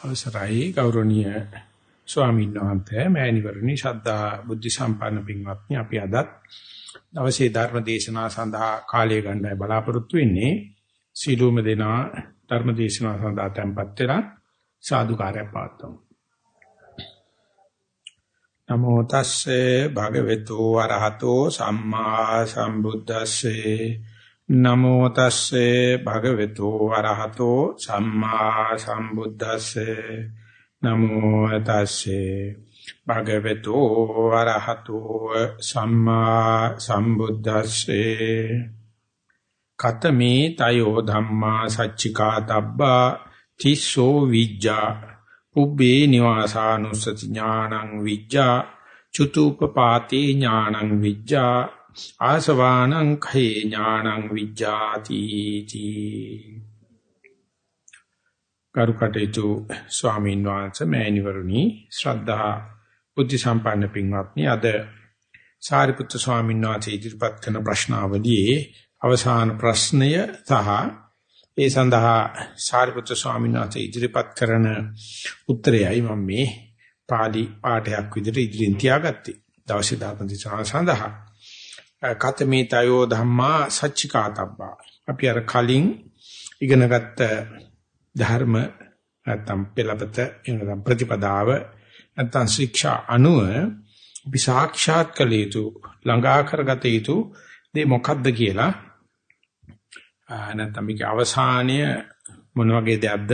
අවසරයි ගෞරවනීය ස්වාමීන් වහන්සේ මෑණිවරණි ශ්‍රද්ධා බුද්ධ සම්පන්න පින්වත්නි අපි අදත් දවසේ ධර්ම දේශනාව සඳහා කාලය ගන්නයි බලාපොරොත්තු වෙන්නේ. සීලුම දෙනා ධර්ම දේශනාව සඳහා tempත් වෙලා සාදුකාරයක් පාත්තුමු නමෝ තස්සේ භගවතු වරහතෝ සම්මා සම්බුද්දස්සේ නමෝ තස්සේ භගවතු වරහතෝ සම්මා සම්බුද්දස්සේ. නමෝ තස්සේ භගවතු වරහතෝ සම්මා සම්බුද්දස්සේ. කතමේ තයෝ ධම්මා සච්චිකා තබ්බා තිස්සෝ විජ්ජා. පුබ්බේ නිවාසානුස්සති ඥානං විජ්ජා. චුතුපපාතේ ඥානං විජ්ජා. ආසවානං khේ ඥානං විජ්ජාති තී කරුකටේතු ස්වාමීන් වහන්සේ මෑණිවරුනි ශ්‍රද්ධා බුද්ධ සම්පන්න පින්වත්නි අද සාරිපුත්‍ර ස්වාමීන් වහන්සේ ඉදිරිපත් කරන ප්‍රශ්නාවලියේ අවසාන ප්‍රශ්නය සහ ඒ සඳහා සාරිපුත්‍ර ස්වාමීන් වහන්සේ ඉදිරිපත් කරන උත්තරයයි මම මේ පාලි පාඨයක් විදිහට ඉදිරියෙන් තියාගත්තේ. දවසේ දාපන් සඳහා. කතමේ තයෝ ධම්මා සච්චිකාතබ්බා. අපි අර කලින් ඉගෙනගත්ත ධර්ම නැත්නම් පෙළපත එනනම් ප්‍රතිපදාව නැත්නම් ශික්ෂා අනුව අපි සාක්ෂාත් කළ යුතු ළඟා කරගත යුතු දේ මොකක්ද කියලා නැත්නම් මේකේ අවසානය මොන වගේ දෙයක්ද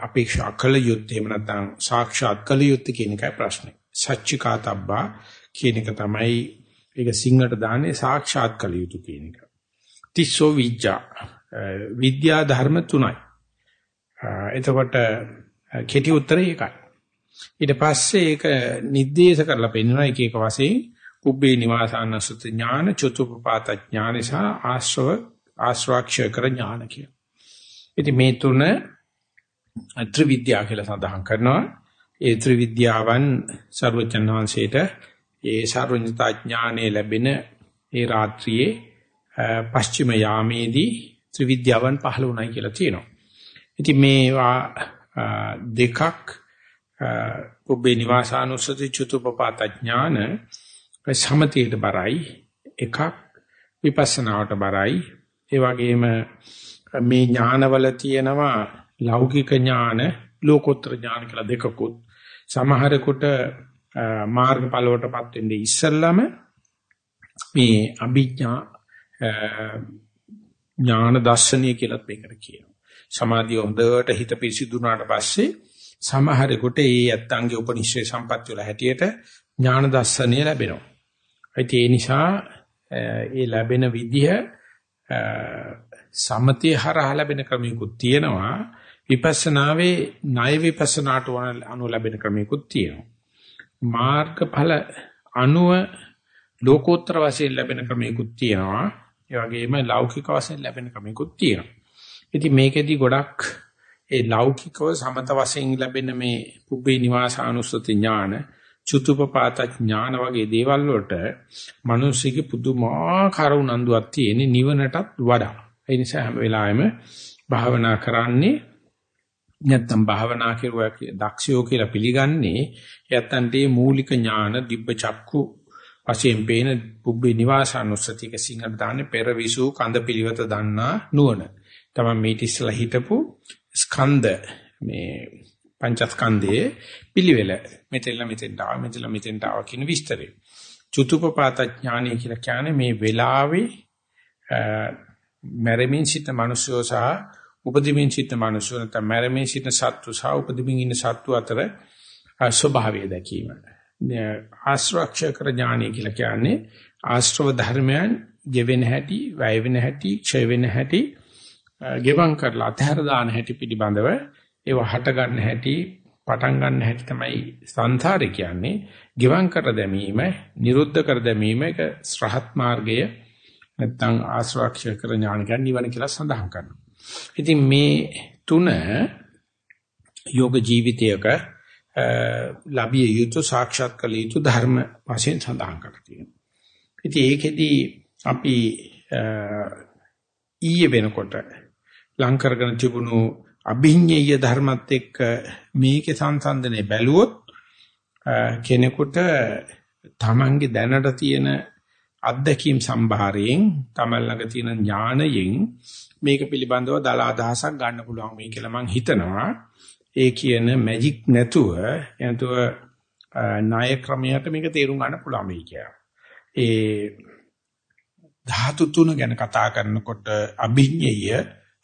අපේක්ෂා කළ යුත්තේ එහෙම නැත්නම් සාක්ෂාත් කළ යුත්තේ කියන එකයි ප්‍රශ්නේ. සච්චිකාතබ්බා කියන එක තමයි ඒක සිංහලට දාන්නේ සාක්ෂාත් කළ යුතු කියන එක. තිස්සෝ විජ්ජා විද්‍යා ධර්ම තුනයි. එතකොට කෙටි උත්තරය ඒකයි. ඊට පස්සේ ඒක නිर्देश කරලා පෙන්නනවා එක එක වශයෙන් කුබ්බේ නිවාසාන සුත ඥාන චතුප්පාත ඥාන සහ ආශ්‍රව ආශ්‍රාක්ෂය කර ඥාන කිය. ඉතින් මේ තුන ත්‍රිවිද්‍යා කියලා සඳහන් කරනවා. ඒ ත්‍රිවිද්‍යාවන් සර්වචන් වහන්සේට ඒ සර්වඥතා ඥානෙ ලැබෙන ඒ රාත්‍රියේ පශ්චිම යාමේදී ත්‍රිවිද්‍යාවන් පහළ වුණයි කියලා තියෙනවා. ඉතින් මේවා දෙකක් පුබ්බේ නිවාසානුස්සති චතුපපාත ඥාන සමතියට බරයි එකක් විපස්සනාවට බරයි ඒ වගේම මේ ඥානවල තියෙනවා ලෞකික ඥාන ලෝකෝත්තර ඥාන කියලා දෙකකුත් සමහරෙකුට මාර්ගඵල වලටපත් වෙන්නේ ඉස්සල්ලාම මේ අභිඥා ඥාන දර්ශනීය කියලාත් මේකට කියනවා. සමාධිය හොඳට හිත පිරිසිදුනාට පස්සේ සමහරෙකුට ඒ ඇත්තන්ගේ උපනිශ්‍රේ සම්පත් වල හැටියට ඥාන දර්ශනීය ලැබෙනවා. ඒ නිසා ඒ ලැබෙන විදිහ සමතේ හරහා ලැබෙන ක්‍රමිකුත් තියෙනවා. විපස්සනාවේ ණය විපස්සනාට අනුව ලැබෙන ක්‍රමිකුත් තියෙනවා. මාර්ගඵල අනුව ලෝකෝත්තර වශයෙන් ලැබෙන ක්‍රමයකුත් තියෙනවා. ඒ වගේම ලෞකික වශයෙන් ලැබෙන ක්‍රමයකුත් තියෙනවා. ඉතින් මේකෙදි ගොඩක් ඒ ලෞකිකව සමත වශයෙන් ලැබෙන මේ පුබ්බේ නිවාසානුස්සති ඥාන, චුතුපපාත ඥාන වගේ දේවල් වලට මිනිස්සුගේ පුදුමාකාර උනන්දුවක් තියෙන නිවනටත් වඩා. ඒ නිසා හැම වෙලාවෙම භාවනා කරන්නේ නැත්තම් භාවනා කරුවා දක්ෂයෝ කියලා පිළිගන්නේ යත්තන්ටේ මූලික ඥාන දිබ්බ චක්කු වශයෙන් පේන පුබ්බේ නිවාසානුස්සතික සිංහල දාන්නේ පෙරවිසු කඳ පිළිවෙත දන්නා නුවණ. තමයි මේ ඉස්සලා හිටපු ස්කන්ධ මේ පංචස්කන්ධයේ පිළිවෙල. මෙතෙල්ල මෙතෙන්ට ආව මෙතෙල්ල මෙතෙන්ට ආව කියන විස්තරය. චුතුපපාත ඥානය කියලා කියන්නේ මේ වෙලාවේ මැරෙමින් සිට මිනිස්සෝ සහ උපදිමින් සිට මිනිස්සු නැත්නම් මැරෙමින් සිට සත්තු සහ උපදිමින් ඉන්න සත්තු අතර ස්වභාවය දැකීම. ආශ්‍රක්ෂ කර ඥානය කියලා කියන්නේ ආශ්‍රව ධර්මයන් ගෙවෙන හැටි, වැය වෙන හැටි, ක්ෂය වෙන හැටි, ගෙවම් කරලා අතහැර දාන හැටි පිළිබඳව ඒව හට ගන්න හැටි, පටන් ගන්න හැටි තමයි සංසාරේ කියන්නේ. ගෙවම් කර දැමීම, නිරුද්ධ කර දැමීම එක ශ්‍රහත් මාර්ගය නැත්නම් ආශ්‍රක්ෂ කර ඥාන කියන්නේ නිවන කියලා සඳහන් කරනවා. ඉතින් මේ තුන යෝග ජීවිතයක ලැබිය යුතු සාක්ෂාත් කළ යුතු ධර්ම වශයෙන් සඳහන් කරලා තියෙනවා. ඉතින් ඒකෙදි අපි ඊයේ වෙනකොට ලං කරගෙන තිබුණු අභිඤ්ඤේය ධර්මත් එක්ක මේකේ සංසන්දනේ බැලුවොත් කෙනෙකුට තමන්ගේ දැනට තියෙන අත්දැකීම් සම්භාරයෙන් තමන් ළඟ තියෙන ඥාණයෙන් මේක පිළිබඳව දල අදහසක් ගන්න පුළුවන් මේ කියලා මම හිතනවා ඒ කියන මැජික් නැතුව එනතුව ණය ක්‍රමයට මේක තේරුම් ගන්න පුළුවන් මේ කියලා. ඒ ධාතු තුන ගැන කතා කරනකොට අභිඤ්ඤය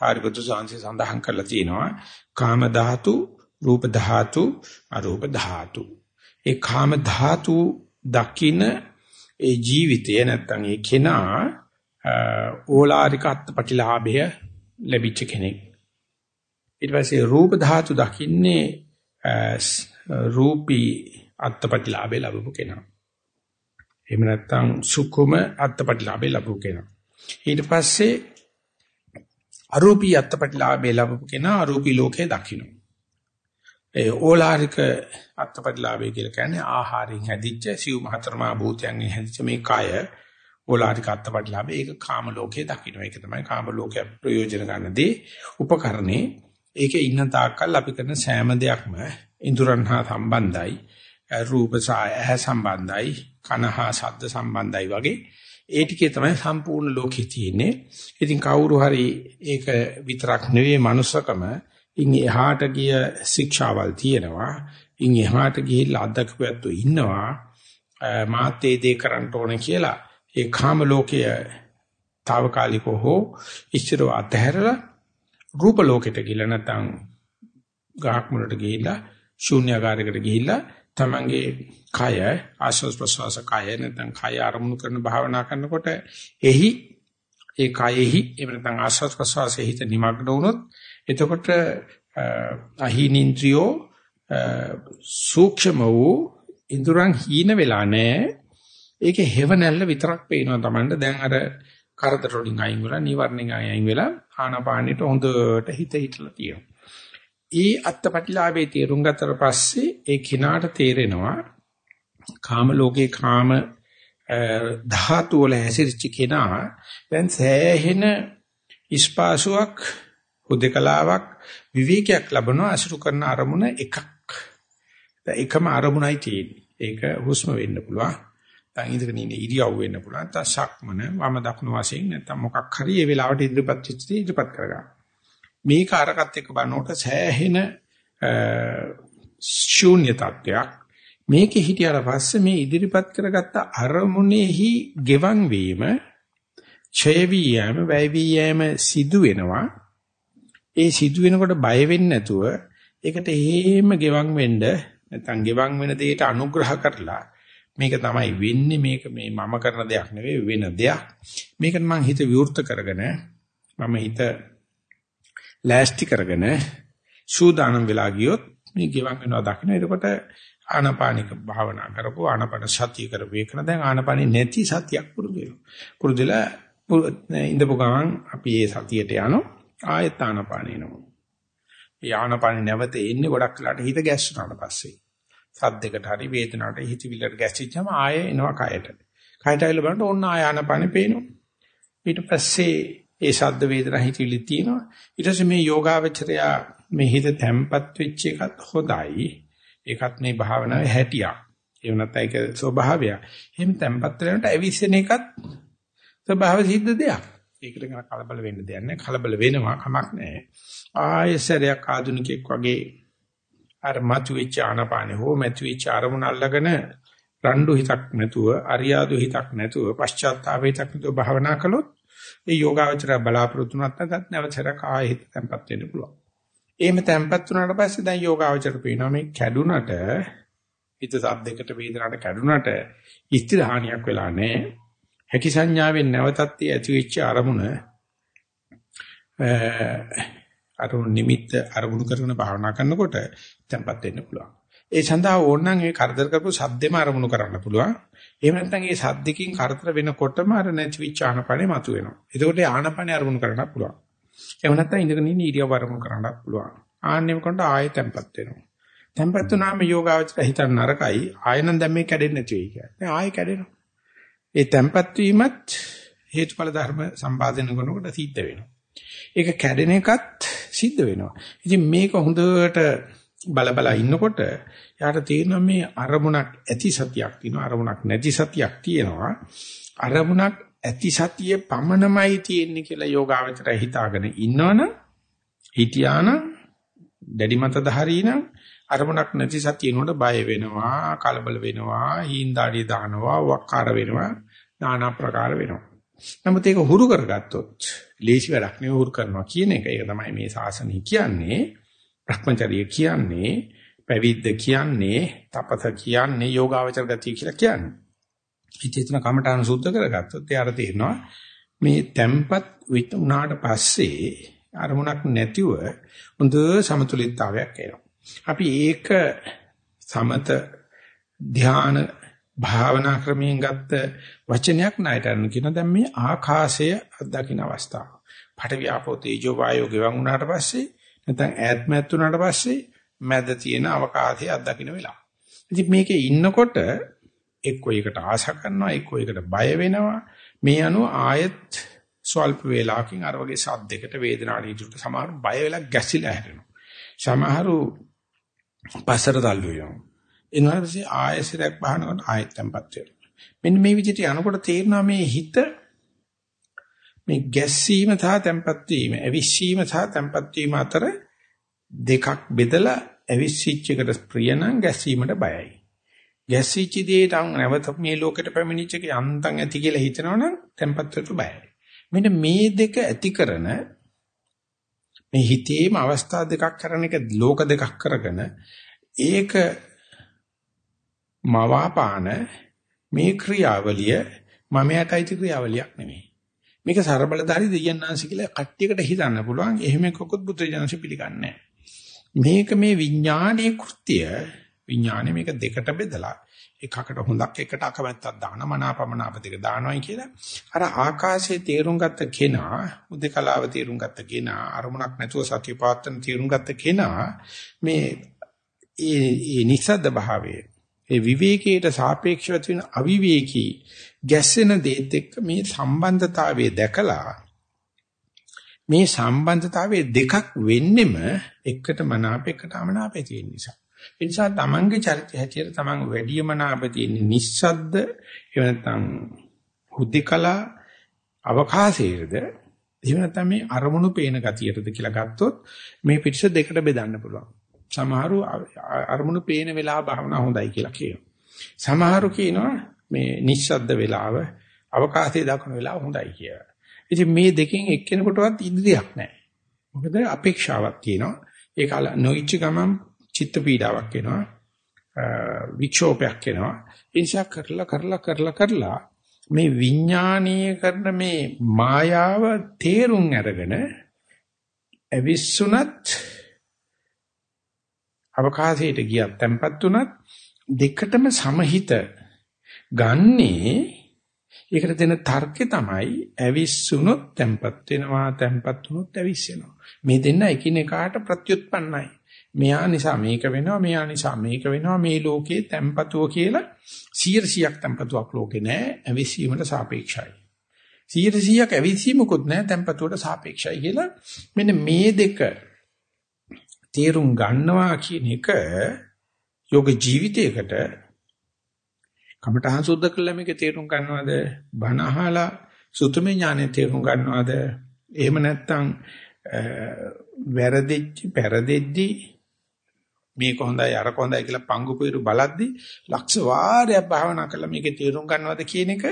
ආරිපුත්‍ර සාංශය සඳහන් කරලා තියෙනවා කාම ධාතු, රූප ධාතු, අරූප ධාතු. ඒ කාම ධාතු දකින ඒ ජීවිතය නැත්තම් ඒ කෙනා ඕලාරික අත්පටිලාභය ලැබිච්ච කෙනෙක්. ඊට පස්සේ රූප ධාතු දකින්නේ රූපී අත්පටිලාභය ලැබපු කෙනා. එහෙම නැත්තම් සුකුම අත්පටිලාභය ලැබපු කෙනා. ඊට පස්සේ අරූපී අත්පටිලාභය ලැබපු කෙනා අරූපී ලෝකේ දකින්න. ඒ ඕලාරික අත්පටිලාභය කියලා කියන්නේ ආහාරයෙන් හැදිච්ච සිව් මහතරමා භූතයන්ගෙන් හැදිච්ච මේ කය ඕලාරික අත්පටිලාභය ඒක කාම ලෝකයේ දකින්න. ඒක තමයි කාම ලෝකයේ ප්‍රයෝජන ගන්නදී උපකරණේ. ඒකේ ඉන්න තාක්කල් අපි කරන සෑම දෙයක්ම ඉන්ද්‍රයන් හා සම්බන්ධයි. රූප සාය සම්බන්ධයි. කන හා ශබ්ද සම්බන්ධයි වගේ ඒ ටිකේ තමයි සම්පූර්ණ ලෝකෙ තියෙන්නේ. ඉතින් කවුරු හරි ඒක විතරක් නෙවෙයි manussකම ඉන් එහාට ගිය ශික්ෂාවල් තියෙනවා. ඉන් එහාට ගිහිල්ලා අත්දකපුවතු ඉන්නවා. මාත් ඒ දේ කරන්න ඕනේ කියලා ඒ කාම ලෝකයේ తాවකාලිකව හෝ ඉස්තරව අතහැරලා රූප ලෝකෙට ගිහිල්ලා නැත්නම් ගහක් මුලට ගිහිල්ලා ශූන්‍යකාරයකට ගිහිල්ලා තමන්ගේ කය ආශ්වාස ප්‍රශ්වාස කය නැත්නම් කය අරමුණු කරන භාවනා කරනකොට එහි ඒ කයෙහි එහෙම නැත්නම් ආශ්වාස ප්‍රශ්වාසයේ හිත නිමග්න වුණොත් එතකොට අහිනින්ද්‍රියෝ සූක්ෂම වූ ඉඳුරන් හීන වෙලා නැහැ. ඒකේ හේව නැල්ල විතරක් පේනවා Tamanට. දැන් අර කරදර වලින් අයින් වෙලා, නිවර්ණෙන් අයින් වෙලා, ආනාපානෙට හොඳට හිත හිටලා තියෙනවා. ඊ අත්පටිලාභේ තේරුම් ගත්තට පස්සේ ඒ කිනාට තේරෙනවා කාම ලෝකේ කාම ධාතු වල හැසිරෙච්ච කෙනා දැන් සෑහෙන ඉස්පාසුවක් හුදකලාවක් විවේකයක් ලබනවා අසුරු කරන අරමුණ එකක්. එකම අරමුණයි තියෙන්නේ. ඒක හුස්ම වෙන්න පුළුවන්. දැන් ඉඳගෙන ඉන්න ඉරියව් වෙන්න පුළුවන්. නැත්නම් සක්මන වම දකුණු වශයෙන් නැත්නම් මොකක් හරි ඒ වෙලාවට ඉදිරිපත් වෙච්ච ඉදිරිපත් කරගන්න. මේක අරකට එක්ක බලනකොට සෑහෙන ශූන්‍ය තත්ත්වයක්. මේකේ හිටියාට පස්සේ මේ ඉදිරිපත් කරගත්ත අරමුණෙහි ගෙවන් වීම ඡය වීයම වැය වීයම සිදු වෙනවා ඒ සිදු වෙනකොට බය වෙන්නේ නැතුව ඒකට හේම ගෙවන් වෙන්න නැත්නම් ගෙවන් වෙන දෙයට අනුග්‍රහ කරලා මේක තමයි වෙන්නේ මේක මේ මම කරන දෙයක් නෙවෙයි වෙන දෙයක්. මේකට මම හිත විවෘත කරගෙන මම හිත ලෑස්ති කරගෙන සූදානම් වෙලා ගියොත් මේ ගෙවන් වෙනවා දකින්න. එතකොට ආනපානික භාවනා කරපුව ආනපන සතිය කරපු. එකන දැන් ආනපනෙ නැති සතියක් පුරුදු වෙනවා. පුරුදුලා ඉඳපු ගමන් අපි මේ සතියට යනවා. ආයෙත් ආනපාන එනවා. ඒ ආනපාන නැවත එන්නේ ගොඩක් වෙලාට හිත ගැස්සුනාට පස්සේ. සද්දයකට හරි වේදනාවට හිතවිල්ලට ගැස්සිච්චම ආයෙ එනවා කයට. කයට ඇවිල්ලා බලනකොට ඕන්න ආය ආනපාන පේනවා. ඊට පස්සේ ඒ ශබ්ද වේදනා හිතවිලි තියෙනවා. ඊට පස්සේ මේ යෝගාවචරය මේ හිත තැම්පත් වෙච්ච එකත් හොඳයි. ඒකත් මේ භාවනාවේ හැටියක්. ඒ වුණත් ඒක ස්වභාවයක්. එහෙම තැම්පත් වෙනකොට ඇවිස්සෙන එකත් ස්වභාව සිද්ධ දෙයක්. ඒකට ගැන කලබල වෙන්න දෙයක් නැහැ. කලබල වෙනවා කමක් නැහැ. ආයෙසරයක් ආධුනිකෙක් වගේ අර මතුවෙච්ච ආනපානේ හෝ මතුවෙච්ච අරමුණ අල්ලගෙන රණ්ඩු හිතක් නැතුව, අරියාදු හිතක් නැතුව, පශ්චාත්තාප හිතක් නැතුව භාවනා කළොත් ඒ යෝගාවචර බලාපොරොත්තු නැත්නම් නැවතර කාය හිත තැම්පත් වෙන්න පුළුවන්. එහෙම තැම්පත් වුණාට පස්සේ දැන් යෝගාවචර පේනවා මේ කැඩුනට හිත සද්දයකට වේදනකට කැඩුනට ඉස්තිර හානියක් වෙලා නැහැ. හැකි සංඥාවෙන් නැවතත් ඇති වෙච්ච අරමුණ අරමුණු නිමිත්ත අරමුණු කරන භාවනා කරනකොට තැම්පත් වෙන්න පුළුවන්. ඒ සඳහා ඕනනම් ඒ කරදර කරපු සද්දෙම අරමුණු කරන්න පුළුවන්. එහෙම නැත්නම් ඒ සද්දකින් කරදර වෙනකොටම අර නැති වෙච්ච ආනපනේ මතුවෙනවා. එතකොට ආනපනේ අරමුණු කරන්න පුළුවන්. එහෙම නැත්නම් ඉඳගෙන ඉන්න ඉරියව් අරමුණු කරන්නත් පුළුවන්. ආන්නෙම කොට ආයෙ තැම්පත් වෙනවා. තැම්පත් වුණාම යෝගාවචර හිතන්න නරකයි. ආයෙනම් දැන් මේ කැඩෙන්නේ නැති වෙයි කියන්නේ. ආයෙ කැඩෙනවා. ඒ තැම්පත් වීමත් හේතුඵල ධර්ම සම්පාදනය කරනකොට සිද්ධ වෙනවා. ඒක කැඩෙන එකත් සිද්ධ වෙනවා. ඉතින් මේක හොඳට බල බල ඉන්නකොට යාට තේරෙනවා මේ අරමුණක් ඇති සතියක් තියෙනවා අරමුණක් නැති සතියක් තියෙනවා අරමුණක් ඇති සතිය පමණමයි තියෙන්නේ කියලා යෝගාවචරය හිතාගෙන ඉන්නවනම් හිටියානම් දැඩි මතධාරීනම් අරමුණක් නැති සතියනොට බය වෙනවා කලබල වෙනවා හීන්දාඩිය දානවා වක්කාර වෙනවා নানা ප්‍රකාර වෙනවා. නමුත් ඒක හුරු කරගත්තොත් ලේසි වැඩක් නෙවෙයි හුරු කරනවා කියන එක. ඒක තමයි මේ ශාසනය කියන්නේ භ්‍රමචර්ය කියන්නේ පැවිද්ද කියන්නේ තපස කියන්නේ යෝගාවචර ගතිය කියලා කියන්නේ. ඉතින් කමඨාන සුද්ධ කරගත්තොත් එයාට තේරෙනවා මේ tempat වුණාට පස්සේ අරමුණක් නැතිව හොඳ සමතුලිතතාවයක් එනවා. අපි ඒක සමත ධාන භාවනා ක්‍රමයෙන් ගත්ත වචනයක් නයිටරන කියන දැන් මේ ආකාශය අත්දකින්න අවස්ථාව. පඨවි ආපෝ තේජෝ වායෝ ගෙවන් වුණාට පස්සේ නැත්නම් ඈත්මත් වුණාට පස්සේ මැද තියෙන අවකාශය අත්දකින්න වෙලාව. ඉතින් මේකේ ඉන්නකොට එක්කෝ ඒකට ආශ කරනවා එක්කෝ ඒකට බය වෙනවා මේ අනුව ආයෙත් ස්වල්ප වේලාවකින් අර වගේ සද්දයකට වේදනාවට ඉදිරියට සමහර බය වෙලා ගැසිලා හැරෙනවා සමහරු පස්සට තල්ලු වෙනවා එනවාසේ ආයෙසරක් බහනකොට ආයෙත් tempත් වෙනවා මෙන්න මේ විදිහට යනකොට තේරෙනවා මේ හිත මේ ගැස්සීම සහ tempත් වීම අවිස්සීම සහ tempත් වීම අතර දෙකක් බෙදලා අවිස්සිච්ච එකට ප්‍රිය නම් ගැස්සීමට බයයි ගැසිච්ච දෙයට නැවත මේ ලෝකෙට පැමිණිච්ච එක යන්තම් ඇති කියලා හිතනවනම් tempat වෙට බයයි. මෙන්න මේ දෙක ඇති කරන මේ හිතේම අවස්ථා දෙකක් කරන එක ලෝක දෙකක් කරගෙන ඒක මවාපාන මේ ක්‍රියාවලිය මම යටයිති ක්‍රියාවලියක් නෙමෙයි. මේක ਸਰබලධාරී දෙයයන්ාංශ කියලා කට්ටියකට හිතන්න පුළුවන්. එහෙම කොකොත් බුද්ධ ජනසි පිළිගන්නේ මේක මේ විඥානීය කෘත්‍ය විඥානේ මේක දෙකට බෙදලා එකකට හොඳක් එකට අකමැත්තක් දාන මනාපමනාප දෙක දානවයි කියලා අර ආකාශයේ තේරුම් ගත්ත කෙනා උදේකලාව තේරුම් ගත්ත කෙනා අරමුණක් නැතුව සතිය පාත්තන තේරුම් ගත්ත කෙනා මේ ඒ නිසද්ද භාවයේ ඒ විවේකයට සාපේක්ෂව තියෙන අවිවේකී ගැස්සෙන දේත් එක්ක මේ සම්බන්ධතාවය දැකලා මේ සම්බන්ධතාවයේ දෙකක් වෙන්නෙම එකට මනාප එකට අමනාපේ තියෙන නිසා ඒ නිසා තමන්ගේ චරිතය හැටියට තමන් වැඩියම නාප තියෙන නිස්සද්ද එහෙම නැත්නම් හුද්ධකලා අවකාශයේද එහෙම නැත්නම් මේ අරමුණු පේන ගතියටද කියලා ගත්තොත් මේ පිටස දෙකට බෙදන්න පුළුවන්. සමහරු අරමුණු පේන වෙලාව භාවනා හොඳයි කියලා කියනවා. සමහරු කියනවා මේ නිස්සද්ද වෙලාව අවකාශයේ දක්වන වෙලාව හොඳයි කියලා. ඉතින් මේ දෙකෙන් එක්කෙනෙකුටවත් ඉදිරියක් නැහැ. මොකද අපේක්ෂාවක් තියෙනවා. ඒක නොඉච්ච ගමන් චිත්ත පීඩාවක් එනවා වික්ෂෝපයක් එනවා ඒ නිසා කරලා කරලා කරලා කරලා මේ විඥානීය කරන මේ මායාව තේරුම් අරගෙන අවිස්සුනත් අවකාශයට ගියත් tempat උනත් දෙකටම සමහිත ගන්නේ ඒකට දෙන තර්කය තමයි අවිස්සුනොත් tempat වෙනවා tempat උනොත් අවිස්සෙනවා මේ දෙන්න එකිනෙකාට ප්‍රත්‍යুৎපන්නයි. මෙයා නිසා මේක වෙනවා මෙයා නිසා මේක වෙනවා. මේ ලෝකේ tempatuව කියලා 100ක් tempatuවක් ලෝකේ නැහැ ඇවිස්සීමට සාපේක්ෂයි. 100ක් ඇවිස්සීමකුත් නැහැ tempatuවට සාපේක්ෂයි කියලා මෙන්න මේ දෙක තේරුම් ගන්නවා කියන එක යෝග ජීවිතයකට කමඨහං සුද්ධ කළා මේක තේරුම් ගන්නවද? බණ අහලා සුතුමේ ඥානෙ තේරුම් ගන්නවද? එහෙම නැත්නම් වැරදිච්ච පෙරදෙද්දි මේක හොඳයි අර හොඳයි කියලා පංගු පිරු බලද්දි ලක්ෂ වාරයක් භාවනා කළා මේකේ තේරුම් ගන්නවද කියන එක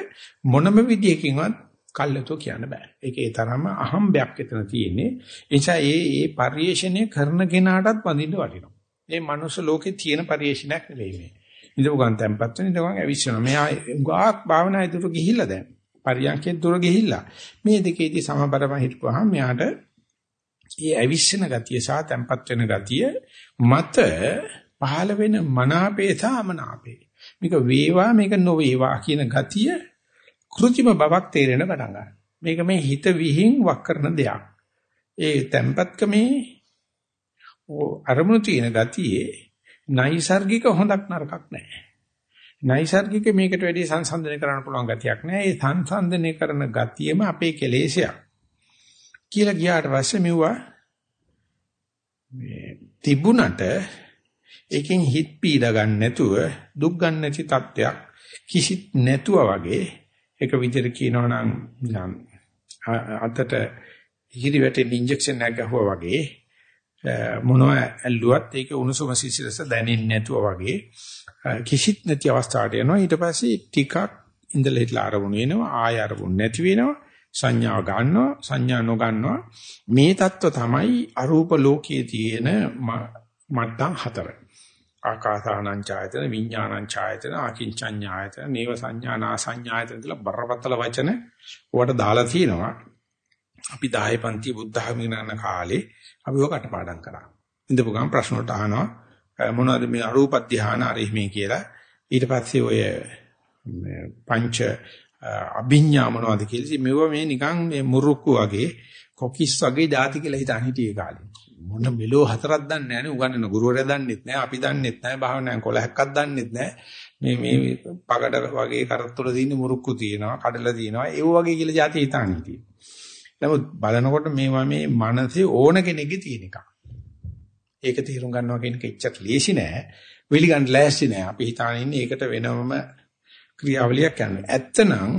මොනම විදියකින්වත් කල්යතෝ කියන්න බෑ. ඒකේ තරම අහම්බයක් එතන තියෙන්නේ. ඒ නිසා ඒ ඒ පරිේශණය කරන කෙනාටත් වඳින්න වටිනවා. මේ මනුස්ස ලෝකේ තියෙන පරිේශණයක් නෙවෙයි මේ. ඉඳපු ගමන් තැම්පත් වෙන ඉඳපු ගමන් ඇවිස්සනවා. මෙයා ගාක් භාවනා ඉදිරියට ගිහිල්ලා දැන්. පරියන්කෙන් දුර ගිහිල්ලා. මේ දෙකේදී සමබරව හිටපුවාම මෙයාට ඒ ඇවිස්සෙන ගතිය සහ තැම්පත් වෙන ගතිය මත පහළ වෙන මනාපේ සහ අමනාපේ. මේක වේවා මේක නොවේවා කියන ගතිය કෘතිම බවක් තේරෙන පටන් මේක මේ හිත විහිං වක් කරන දෙයක්. ඒ tempatකමේ අරමුණු තියෙන ගතියේ නයිසර්ගික හොඳක් නරකක් නැහැ. නයිසර්ගික මේකට වැඩි සංසන්දනය කරන්න පුළුවන් ගතියක් නැහැ. ඒ සංසන්දනය කරන ගතියම අපේ කෙලෙසයක්. කියලා ගියාට පස්සේ මෙවුවා මේ තිබුණට ඒකෙන් හිත පීඩ ගන්න නැතුව දුක් ගන්න නැති තත්ත්වයක් කිසිත් නැතුව වගේ ඒක විදිහට කියනවා නම් අතට ඉහිලි වැටෙන ඉන්ජෙක්ෂන් එකක් ගහුවා වගේ මොනවා ඇල්ලුවත් ඒක උණුසුම සිසිලස දැනෙන්නේ නැතුව වගේ කිසිත් නැති අවස්ථාවට යනවා. ඊට පස්සේ ටිකක් ඉඳලා හිටලා ආරවුණු වෙනවා ආය ආරවුණු නැති වෙනවා සංඥාව ගන්නවා සංඥා නොගන්නවා. මේ தত্ত্ব තමයි අරූප ලෝකයේ තියෙන මට්ටම් හතර. ආකාසානං ඡායතන විඥානං ඡායතන ආකින්චඤ්ඤායතන නේව සංඥානා සංඥායතන කියලා බරපතල වචන උවට දාලා තිනවා අපි 10 පන්ති බුද්ධ ධර්මිනාන කාලේ අපි ඔය කටපාඩම් කරා. ඉඳපු ගමන් ප්‍රශ්න වලට අහනවා මොනවද මේ අරූප ධාන අරිහිමේ කියලා? ඊට පස්සේ ඔය පංච අභිඥා මොනවද කියලා ඉතින් මෙව මේ නිකන් මේ මුරුක්කු වගේ කොකිස් වගේ ධාති කියලා හිතාන හිටියේ කාලේ. මොන මෙලෝ හතරක් දන්නේ නැහැ නේ උගන්නන ගුරුවරයා දන්නෙත් නැහැ අපි දන්නෙත් නැහැ භාවනාවෙන් කොලහක්වත් දන්නෙත් නැහැ මේ මේ පගඩ වගේ කරත්තුල තියෙන මුරුක්කු තියෙනවා කඩල තියෙනවා ඒව වගේ කියලා જાති හිතාන හිටියේ නමුත් බලනකොට මේවා මේ මනසේ ඕන කෙනෙක්ගේ තියෙන එකක් ඒක තීරුම් ගන්නවා කියන එක එච්චර ලේසි නෑ. විලිගන්න ලෑස්ති නෑ. අපි හිතාන ඉන්නේ ඒකට වෙනම ක්‍රියාවලියක් කරනවා. ඇත්තනම්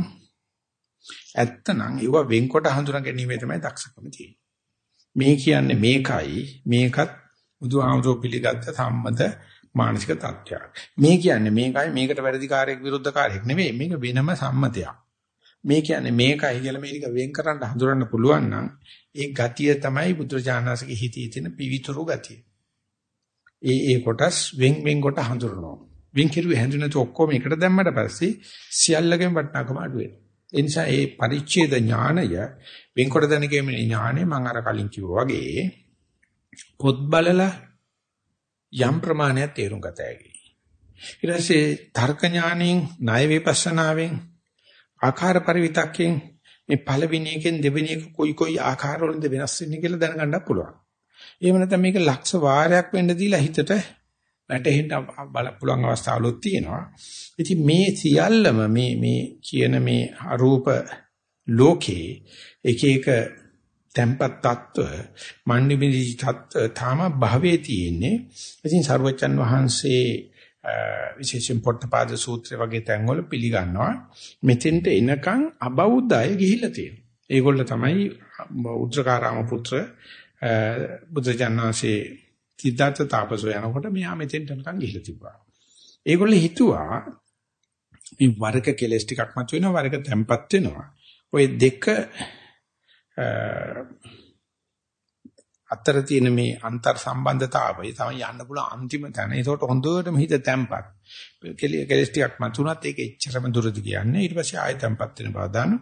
ඇත්තනම් ඒව වෙන්කොට හඳුනා ගැනීම තමයි දක්ෂකම තියෙන්නේ. මේ කියන්නේ මේකයි මේකත් බුදුහාමුදුරුවෝ පිළිගත්ත සම්මත මානසික තත්ත්වයක්. මේ කියන්නේ මේකයි මේකට වැඩිකාරයක් විරුද්ධ කාර්යයක් නෙවෙයි මේක වෙනම සම්මතයක්. මේ කියන්නේ මේකයි කියලා මේක වෙන් කරන්න හඳුනන්න පුළුවන් නම් ඒ ගතිය තමයි බුදුරජාණන්සේගේ හිතේ තියෙන පිවිතුරු ගතිය. ඒ ඒ කොටස් වෙන් වෙන් කොට හඳුරනවා. වෙන් කෙරුවේ හැඳුනතු ඔක්කොම එකට දැම්මට පස්සේ සියල්ලගෙන් වටිනාකම අඩු වෙනවා. ඒ නිසා මේ පරිච්ඡේද ඥානය වෙන්කොට දැනගැනීමේ ඥානය මම අර කලින් කිව්වා වගේ පොත් බලලා යම් ප්‍රමාණයක් තේරුම් ගත හැකියි. ඊට පස්සේ තර්ක ඥාණයෙන් ණය විපස්සනාවෙන් ආකාර පරිවිතක්යෙන් මේ පළවෙනි එකෙන් දෙවෙනි එක කොයි කොයි ආකාරවලින්ද වෙනස් වෙන්නේ කියලා දැනගන්න පුළුවන්. එහෙම නැත්නම් මේක ලක්ෂ වාරයක් වෙන්න දීලා හිතට වැටෙන්න බල පුළුවන් අවස්ථාවලුත් තියෙනවා. ඉතින් මේ සියල්ලම මේ මේ කියන මේ අරූප ලෝකේ එක එක tempat tattwa මන්නිමිදි tattwa තාම භවයේ තියෙන්නේ. ඉතින් සර්වචන් වහන්සේ විශේෂයෙන් පොට්ටපාද සූත්‍රය වගේ තැන්වල පිළිගන්නවා මෙතෙන්ට එනකන් අබෞද්ධය ගිහිල්ලා තියෙනවා. ඒගොල්ල තමයි උද්දකාරාම පුත්‍ර බුදුජානනාංශේ සිද්ධාර්ථ තාපසෝ යනකොට මෙහා මෙතෙන්ට නිකන් ගිහිල්ලා තිබ්බා. ඒගොල්ලෝ හිතුවා මේ වර්ග කෙලස් ටිකක් මත වෙනවා වර්ග තැම්පත් වෙනවා. ওই දෙක අතර තියෙන මේ අන්තර් සම්බන්ධතාවය තමයි යන්න පුළුවන් අන්තිම තැන. ඒකට හොඳටම හිත තැම්පත්. කෙලස් ටිකක් මතුනත් ඒක එච්චරම දුරදි කියන්නේ. ඊට පස්සේ ආයෙ තැම්පත් වෙන බව දානවා.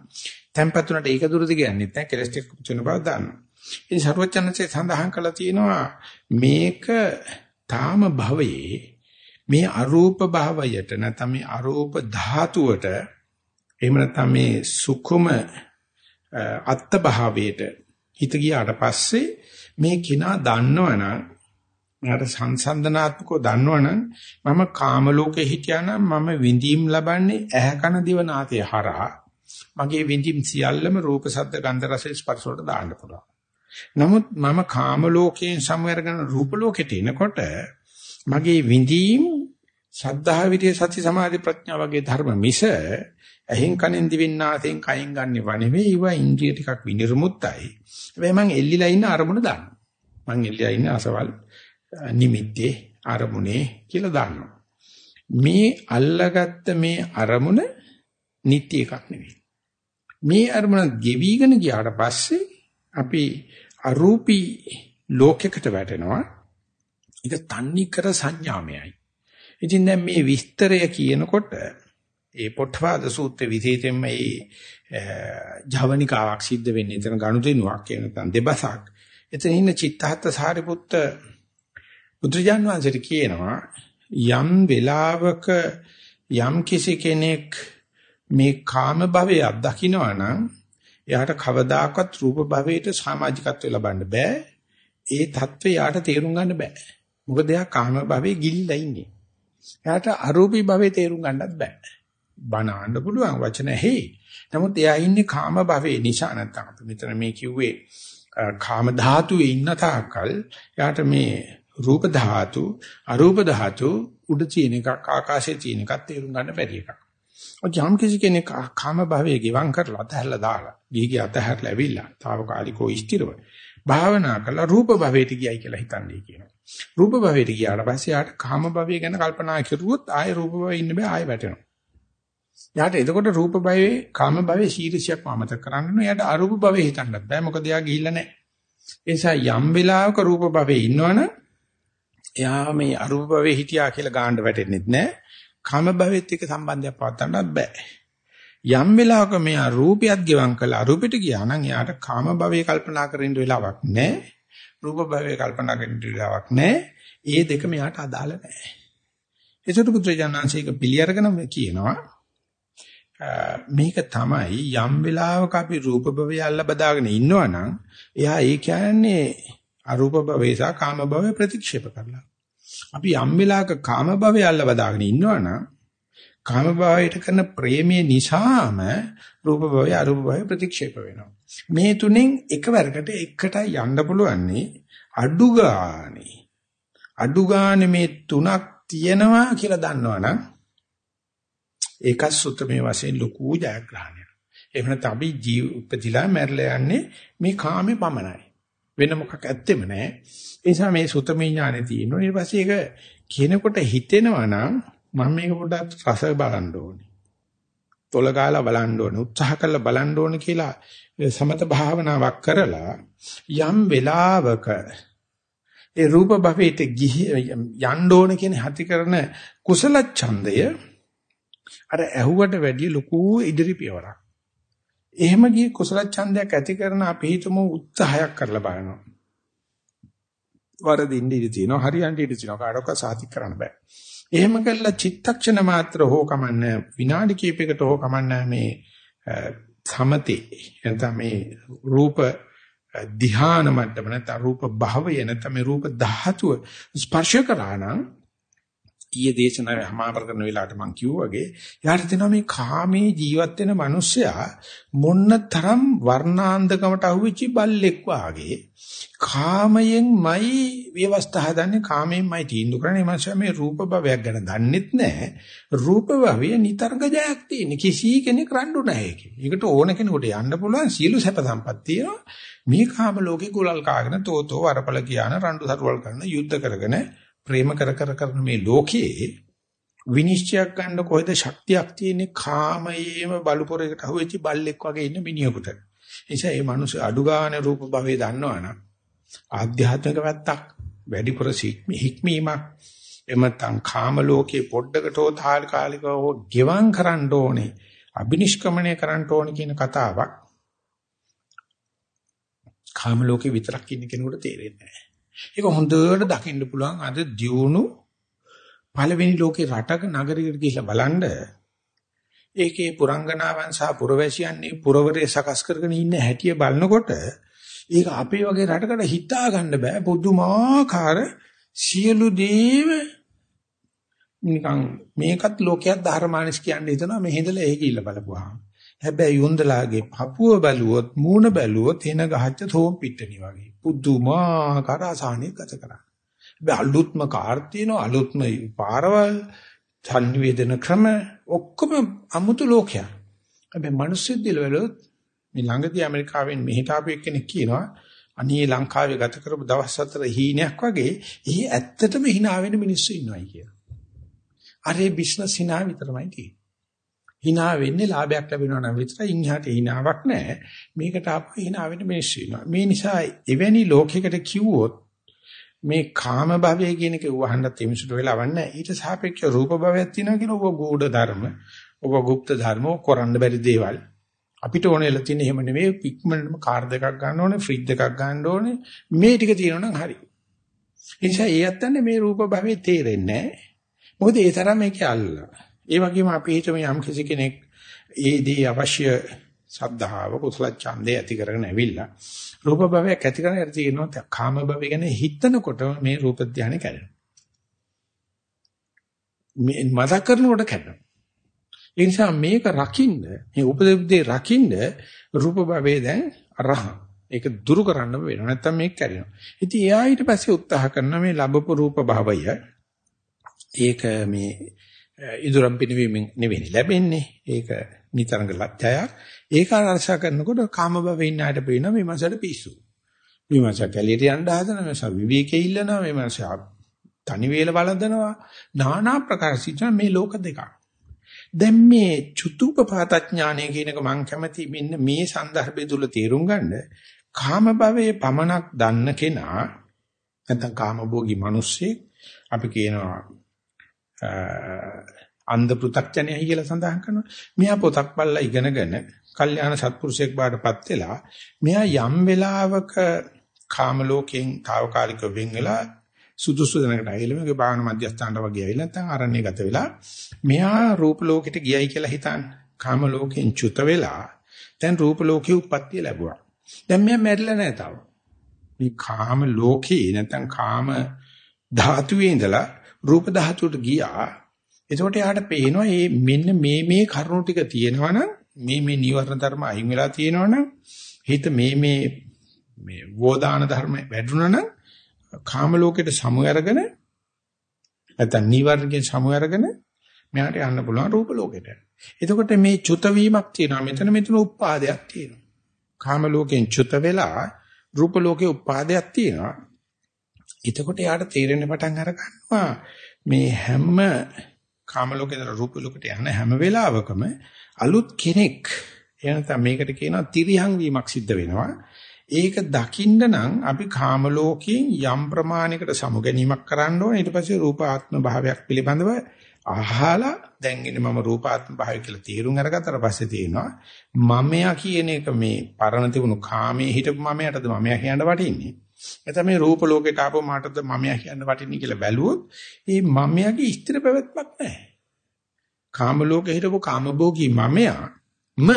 තැම්පත් වුණාට ඒක දුරදි කියන්නේ නැහැ. කෙලස් ටික තුන බව දානවා. ඉතින් සර්වචනසේ සඳහන් කළා තියෙනවා මේක තාම භවයේ මේ අරූප භාවයට නැත්නම් මේ අරූප ධාතුවට එහෙම නැත්නම් මේ සුකුම අත්ත භාවයට හිත ගියාට පස්සේ මේ කිනා දන්නවනම් මට සංසන්දනාත්මකව දන්නවනම් මම කාම ලෝකේ හිටියානම් මම විඳීම් ලබන්නේ ඇහැ කන දිව නාසය හරහා. මගේ විඳීම් සියල්ලම රූප ශබ්ද ගන්ධ රස ස්පර්ශ වලට දාන්න පුළුවන්. නමුත් මම කාම ලෝකයෙන් සමවැරගෙන රූප ලෝකෙට එනකොට මගේ විඳීම් ශ්‍රද්ධා විරිය සති සමාධි ප්‍රඥා වගේ ධර්ම මිස ඇහෙන් කනෙන් දිවෙන් නාසයෙන් කයෙන් ගන්නෙව නෙවෙයි ඒවා ඉන්ද්‍රිය ටිකක් විනිර්මුත්තයි. හැබැයි මං එල්ලිලා ඉන්න අරමුණ දාන්න. මං එල්ලිලා ඉන්න අසවල් නිමිත්තේ අරමුණේ කියලා දාන්නවා. මේ අල්ලගත්ත මේ අරමුණ නිට්ටි එකක් නෙවෙයි. මේ අරමුණ ගෙවිගෙන ගියාට පස්සේ අපි අරූපී ලෝකයකට වැටෙනවා. ඒක තන්නි කර සංඥාමයයි. ඉතින් දැන් මේ විස්තරය කියනකොට ඒ පොට්ටපාද සූත්‍රයේ විශේෂයෙන්ම මේ ජවනිකාවක් සිද්ධ වෙන්නේ එතන ගනුදෙනුවක් කියන නැත්නම් දෙබසක්. එතන ඉන්න චිත්තහත් සාරිපුත්ත බුදුජාන් වහන්සේට කියනවා යම් වෙලාවක යම් කිසි කෙනෙක් මේ කාම භවය අත්දකින්නවා නම් එයාට කවදාකවත් රූප භවයට සමාජිකත්වය ලබන්න බෑ. ඒ தත්ත්වය යාට තේරුම් ගන්න බෑ. මොකද එයා කාම භවයේ ගිලිලා ඉන්නේ. එයාට අරූපී භවයේ තේරුම් ගන්නත් බෑ. බණ අහන්න පුළුවන් වචන ඇහි. නමුත් එයා ඉන්නේ කාම භවයේ නිසා නැත්තම් අපි මෙතන මේ කිව්වේ කාම ධාතුවේ ඉන්න තාක්කල් යාට මේ රූප ධාතු අරූප ධාතු උඩ තියෙන එකක් ආකාශයේ තියෙන එකක් තේරුම් ගන්න බැරි එකක්. ඔය යම් කිසි කෙනෙක් කාම භවයේ ගිවං කරලා අතහැරලා දාලා ගිහිගේ අතහැරලා ඇවිල්ලා తాවකාලිකෝ ස්ථිරව භාවනා කරලා රූප භවයට ගියයි කියලා හිතන්නේ කියනවා. රූප භවයට ගියාට පස්සේ යාට කාම භවය ගැන කල්පනා කරුවොත් ආය රූප භවයේ ඉන්න බෑ ආය වැටෙනවා. යාට එතකොට රූප භවයේ කාම භවයේ ශීර්ෂයක් අමතක කරන්න ඕනේ. යාට අරූප භවයේ හිතන්නත් බෑ. මොකද යා ගිහිල්ලා නැහැ. ඒ නිසා යම් වෙලාවක රූප භවයේ ඉන්නවනම් එයා මේ අරූප භවයේ හිටියා කියලා ගාන්න වැටෙන්නෙත් නැහැ. කාම භවෙත් එක්ක සම්බන්ධයක් පවත්වන්නත් බෑ. යම් වෙලාවක මෙයා රූපයත් ගෙවම් කළා අරූපෙට ගියා නම් එයාට කාම භවයේ කල්පනා කරන්න වෙලාවක් නැහැ. රූප භවයේ කල්පනා කරන්න වෙලාවක් නැහැ. ඒ දෙක මෙයාට අදාළ නැහැ. ඒසතු පුත්‍රයන්ාංශික පිළිඅරගෙන කියනවා මේක තමයි යම් වෙලාවක අපි රූප භවය අල්ල බදාගෙන ඉන්නවනම් එයා ඒ කියන්නේ අරූප භවය සහ කාම භවය ප්‍රතික්ෂේප කරලා. අපි යම් වෙලාවක කාම භවය අල්ල බදාගෙන ඉන්නවනම් කාම භවයට කරන ප්‍රේමයේ නිසාම රූප භවය අරූප භවය ප්‍රතික්ෂේප වෙනවා. මේ තුනෙන් එකවරකට එකට යන්න පුළුවන්නේ අඩු ගානේ. අඩු ගානේ මේ තුනක් තියෙනවා කියලා දන්නවනම් ඒක සුත්තමේ වශයෙන් ලොකු ජයග්‍රහණයක්. එහෙම නැත්නම් අපි ජීව උපදිලා මැරලා යන්නේ මේ කාමේ පමණයි. වෙන මොකක් ඇත්තෙම නැහැ. ඒ නිසා මේ සුතමේ ඥානෙ තියෙනවා. ඊට පස්සේ ඒක කියනකොට හිතෙනවා නම් මම මේක පොඩ්ඩක් රස බලන්න ඕනේ. තොල ගාලා බලන්න ඕනේ. උත්සාහ කරලා බලන්න ඕනේ කියලා සමත භාවනාවක් කරලා යම් වෙලාවක ඒ රූප භවයට ගිහි යන්න ඕන කියන හති කරන කුසල ඡන්දය අර ඇහුවට වැඩිය ලොකු ඉදිරි පියවරක්. එහෙම ගිය කුසල ඡන්දයක් ඇති කරන අපි හිතමු උත්සාහයක් කරලා බලනවා. වරදින්න ඉඩ තියෙනවා හරියන්ට ඉඩ තියෙනවා කාටවත් සාතික් කරන්න බෑ. එහෙම කළා චිත්තක්ෂණ මාත්‍ර හෝ කමන්න විනාඩි කිහිපයකට හෝ කමන්න මේ සමතේ එතන මේ රූප ධ්‍යාන මට්ටම නැත්නම් රූප භවය නැත්නම් මේ රූප ධාතුව ස්පර්ශ කරා නම් ඊයේ දේශනාවේ හමාවර කරන වෙලාවට මම කිව්වා වගේ යාට දෙනවා මේ කාමේ ජීවත් වෙන මිනිස්සයා මොන්න තරම් වර්ණාන්දකමට අහුවෙච්ච බල්ලෙක් වාගේ කාමයෙන්මයි ව්‍යවස්ථා හදන්නේ කාමයෙන්මයි තීන්දුව කරන්නේ මිනිස්සයා මේ රූප භවයක් ගැන දන්නෙත් නැහැ රූප භවය නිතරම ජයක් තියෙන කිසි කෙනෙක් රණ්ඩු නැහැ ඒකේ. ඒකට ඕන කෙනෙකුට යන්න පුළුවන් සියලු සැප සම්පත් තියෙනවා. මේ කාම ලෝකේ කුලල් කාගෙන තෝතෝ වරපල කියන රණ්ඩු සරුවල් කරන යුද්ධ කරගෙන ප්‍රේම කර කර කරන මේ ලෝකයේ විනිශ්චයක් ගන්න කොහෙද ශක්තියක් තියෙන්නේ කාමයේම බලපොරයකට අහුවෙච්ච බල්ලෙක් වගේ ඉන්න මිනිහෙකුට. ඒ නිසා මේ මිනිස්සු අඩු ගන්න රූප භවයේ දන්නවනම් ආධ්‍යාත්මික පැත්තක් වැඩිපුර හික්මීමක් එමත්නම් කාම ලෝකේ පොඩ්ඩකට හෝ තාල්කාලිකව හෝ ගෙවම් කරන්න ඕනේ අබිනිෂ්ක්‍මණය කරන්න ඕනේ කියන කතාවක් කාම ලෝකේ විතරක් ඉන්න කෙනෙකුට තේරෙන්නේ නැහැ. ඒක හොඳට දකින්න පුළුවන්. අද දියුණු පළවෙනි ලෝකේ රටක නගරයකට ගිහිල්ලා බලන්න ඒකේ පුරංගනාවන් සහ පුරවැසියන් පුරවරේ සකස් කරගෙන ඉන්න හැටිය බලනකොට ඒක අපේ වගේ රටකට හිතා ගන්න බෑ. පුදුමාකාර සියලු දේව නිකන් මේකත් ලෝකයක් ධර්මානිස් කියන්නේ හිතනවා. මෙහෙදලා ඒක ඉල්ල බලපුවාම. හැබැයි යොන්දලාගේ පපුව බැලුවොත් මූණ බැලුවොත් එන ගහච්ච තෝම් පිටණි වගේ. පුදුමාකාර අසහනිය ගත කරා. හැබැයි අලුත්ම කාර් තියෙනවා අලුත්ම පාරවල් සංවේදන ක්‍රම ඔක්කොම අමුතු ලෝකයක්. හැබැයි මිනිස්සු දිලවලුත් මේ ළඟදී ඇමරිකාවෙන් මෙහෙට ආපු එක්කෙනෙක් කියනවා අනේ ලංකාවේ ගත කරපු දවස් හතර හීනයක් වගේ එහි ඇත්තටම hina වෙන මිනිස්සු ඉන්නවයි කියලා. අරේ බිස්නස් hina විතරමයි තියෙන්නේ. hina වෙන්නේ ලාභයක් ලැබෙනවා නම් විතරයි ඉන්හාට hinaවක් නැහැ. මේකට ආපහු hina වෙන්න මිනිස්සු ඉන්නවා. මේ නිසා එවැනි ලෝකයකට කිව්වොත් මේ කාම භවය කියන එක වහන්නත් එමිසුට වෙලාවක් නැහැ. ඊට සාපේක්ෂව රූප භවයක් තියෙනවා කියන ඔබ ගුඪ ධර්ම, ඔබ গুপ্ত ධර්ම කරන්න බැරි දේවල්. අපිට ඕනෙලා තියෙන එහෙම නෙමෙයි ඉක්මනටම කාර් දෙකක් ගන්න ඕනේ, ෆ්‍රිජ් දෙකක් ගන්න ඕනේ. මේ ටික තියෙනවා නම් හරි. ඒ නිසා ඒ අත්තන්නේ මේ රූප භවයේ තේරෙන්නේ නැහැ. මොකද ඒ තරම් මේකේ අල්ලලා. ඒ වගේම අපි හිතමු යම් කිසි කෙනෙක් ඒ දී අවශ්‍ය සද්ධාව කුසල ඡන්දේ ඇති කරගෙන ඇවිල්ලා රූප භවයක් ඇති කරගෙන ඇති කියනවා කාම භවය ගැන හිතනකොට මේ රූප ධානය කැඩෙනවා. මේ මතක් කරනකොට කැඩෙනවා. ඒ නිසා මේක රකින්න මේ උපදෙවිදේ රකින්න රූප භවයේ දැන් අරහං. ඒක දුරු කරන්න වෙනවා. නැත්තම් මේක කැරෙනවා. ඉතින් එයා ඊට පස්සේ උත්සාහ කරන මේ ලැබපු රූප භවය ඒක මේ ඉදරම් පිනවීමෙන් නෙවෙයි ලැබෙන්නේ. ඒක නිතරම ලැජ්ජයක්. ඒක අරසා කරනකොට කාම භවෙ ඉන්න ආයත පේන මේ මාසයට පිස්සු. මේ මාසය කැලියට යන්න හදන මේ සවිවිකේ ඉල්ලනවා මේ මාසය තනි වේල වළඳනවා. নানা ප්‍රකාර සිතන මේ ලෝක දෙක. දැන් මේ චුතුපපාතඥානය කියනක මම කැමති මෙන්න මේ સંદર્ભය තුල තේරුම් ගන්න. කාම භවයේ පමණක් දන්න කෙනා නැත්නම් කාමභෝගී මිනිස්සෙක් අපි කියනවා අන්ධ පෘ탁ජනයයි කියලා සඳහන් කරනවා. මෙයා පොතක් බලලා ඉගෙනගෙන කල්යාණ සත්පුරුෂයෙක් බාටපත් වෙලා මෙයා යම් වෙලාවක කාම ලෝකයෙන් తాවකාලිකව වෙන් වෙලා සුදුසු දෙනකට ඇවිල්ලා මේකේ භාවන මධ්‍යස්ථානට වගේ ඇවිල්ලා නැත්නම් අරණ්‍ය ගත වෙලා මෙහා රූප ලෝකෙට ගියයි කියලා හිතන්න. කාම ලෝකෙන් චුත වෙලා දැන් රූප ලෝකේ උප්පත්තිය ලැබුවා. දැන් මෙයා මැරිලා නැහැ තාම. මේ කාම ලෝකේ නැත්නම් කාම ධාතුවේ ඉඳලා රූප ධාතුවට ගියා. එතකොට යාට පේනවා මේ මෙන්න මේ මේ කරුණු ටික තියෙනවනම් මේ මේ නීවරණ ධර්ම අයින් වෙලා තියෙනවනම් හිත මේ මේ මේ වෝදාන ධර්ම වැඩුණා කාම ලෝකෙට සමු අරගෙන නැත්නම් නීවරණයෙන් සමු අරගෙන මෙහාට යන්න පුළුවන් රූප ලෝකෙට. එතකොට මේ චුත වීමක් තියෙනවා. මෙතන මෙතන උපාදයක් තියෙනවා. කාම ලෝකෙන් චුත වෙලා රූප ලෝකේ උපාදයක් තියෙනවා. එතකොට යාට තේරෙන්න පටන් අර ගන්නවා මේ හැම කාම ලෝකේතර රූප ලෝකයට යන හැම වෙලාවකම අලුත් කෙනෙක් එනතම මේකට කියනවා තිරියන් වීමක් සිද්ධ වෙනවා. ඒක දකින්න නම් අපි කාම ලෝකයෙන් යම් ප්‍රමාණයකට සමු ගැනීමක් කරන්න ඕනේ ඊට පස්සේ රූපාත්ම භාවයක් පිළිබඳව අහලා දැන් ඉන්නේ මම රූපාත්ම භාවය කියලා තීරුම් අරගත්තට පස්සේ තියෙනවා මමයා කියන එක මේ පරණ තිබුණු කාමයේ හිටපු මමයටද මමයා කියන්න වටින්නේ එතන මේ රූප ලෝකයට ආපු මාටද මමයා කියන්න වටින්නේ කියලා බැලුවොත් මේ මමයාගේ ස්ථිර පැවැත්මක් නැහැ. කාම ලෝකේ හිටපු කාමභෝගී මමයා ම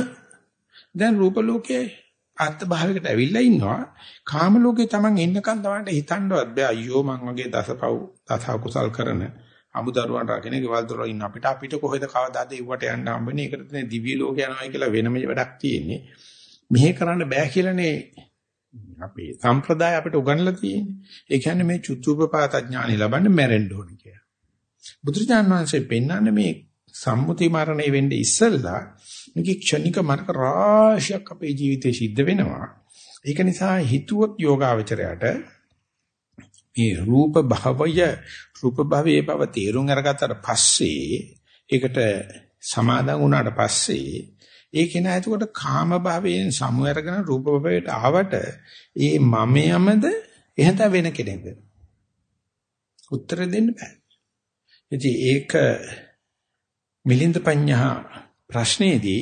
දැන් රූප ලෝකයේ ආත්ම භාවයකට ඇවිල්ලා ඉන්නවා. කාම ලෝකේ Taman ඉන්නකන් Tamanට හිතන්නවත් බෑ අයියෝ මං වගේ දසපව් දස කුසල් කරන අමුදරුවන් රකින්න ගෙවල් දොර ඉන්න අපිට අපිට කොහෙද කවදාද ඉවට යන්න හම්බෙන්නේ? ඒකට තියෙන දිව්‍ය ලෝක යනවා කියලා වෙනම වැඩක් තියෙන්නේ. මෙහෙ කරන්න බෑ කියලානේ අපේ සම්ප්‍රදාය අපිට උගන්ලා තියෙන්නේ ඒ කියන්නේ මේ චුතුපපාත ඥානෙ ලබන්න මැරෙන්න ඕන කියලා බුදුරජාණන් වහන්සේ පෙන්වන්නේ මේ සම්මුති මරණය වෙන්නේ ඉස්සෙල්ලා මේක ක්ෂණික මරක රාශියක් අපේ ජීවිතේ සිද්ධ වෙනවා. ඒක නිසා හිතුවොත් යෝගාවචරයට මේ රූප භවය රූප භවයේ බව තේරුම් අරගත්තට පස්සේ ඒකට සමාදන් වුණාට පස්සේ ඒක නෑ එතකොට කාම භවයෙන් සමු අරගෙන රූප භවයට ආවට ඒ මමයමද එහෙත වෙන කෙනෙක්ද උත්තර දෙන්න බෑ ඉතින් ඒක මිලින්ද පඤ්ඤා ප්‍රශ්නේදී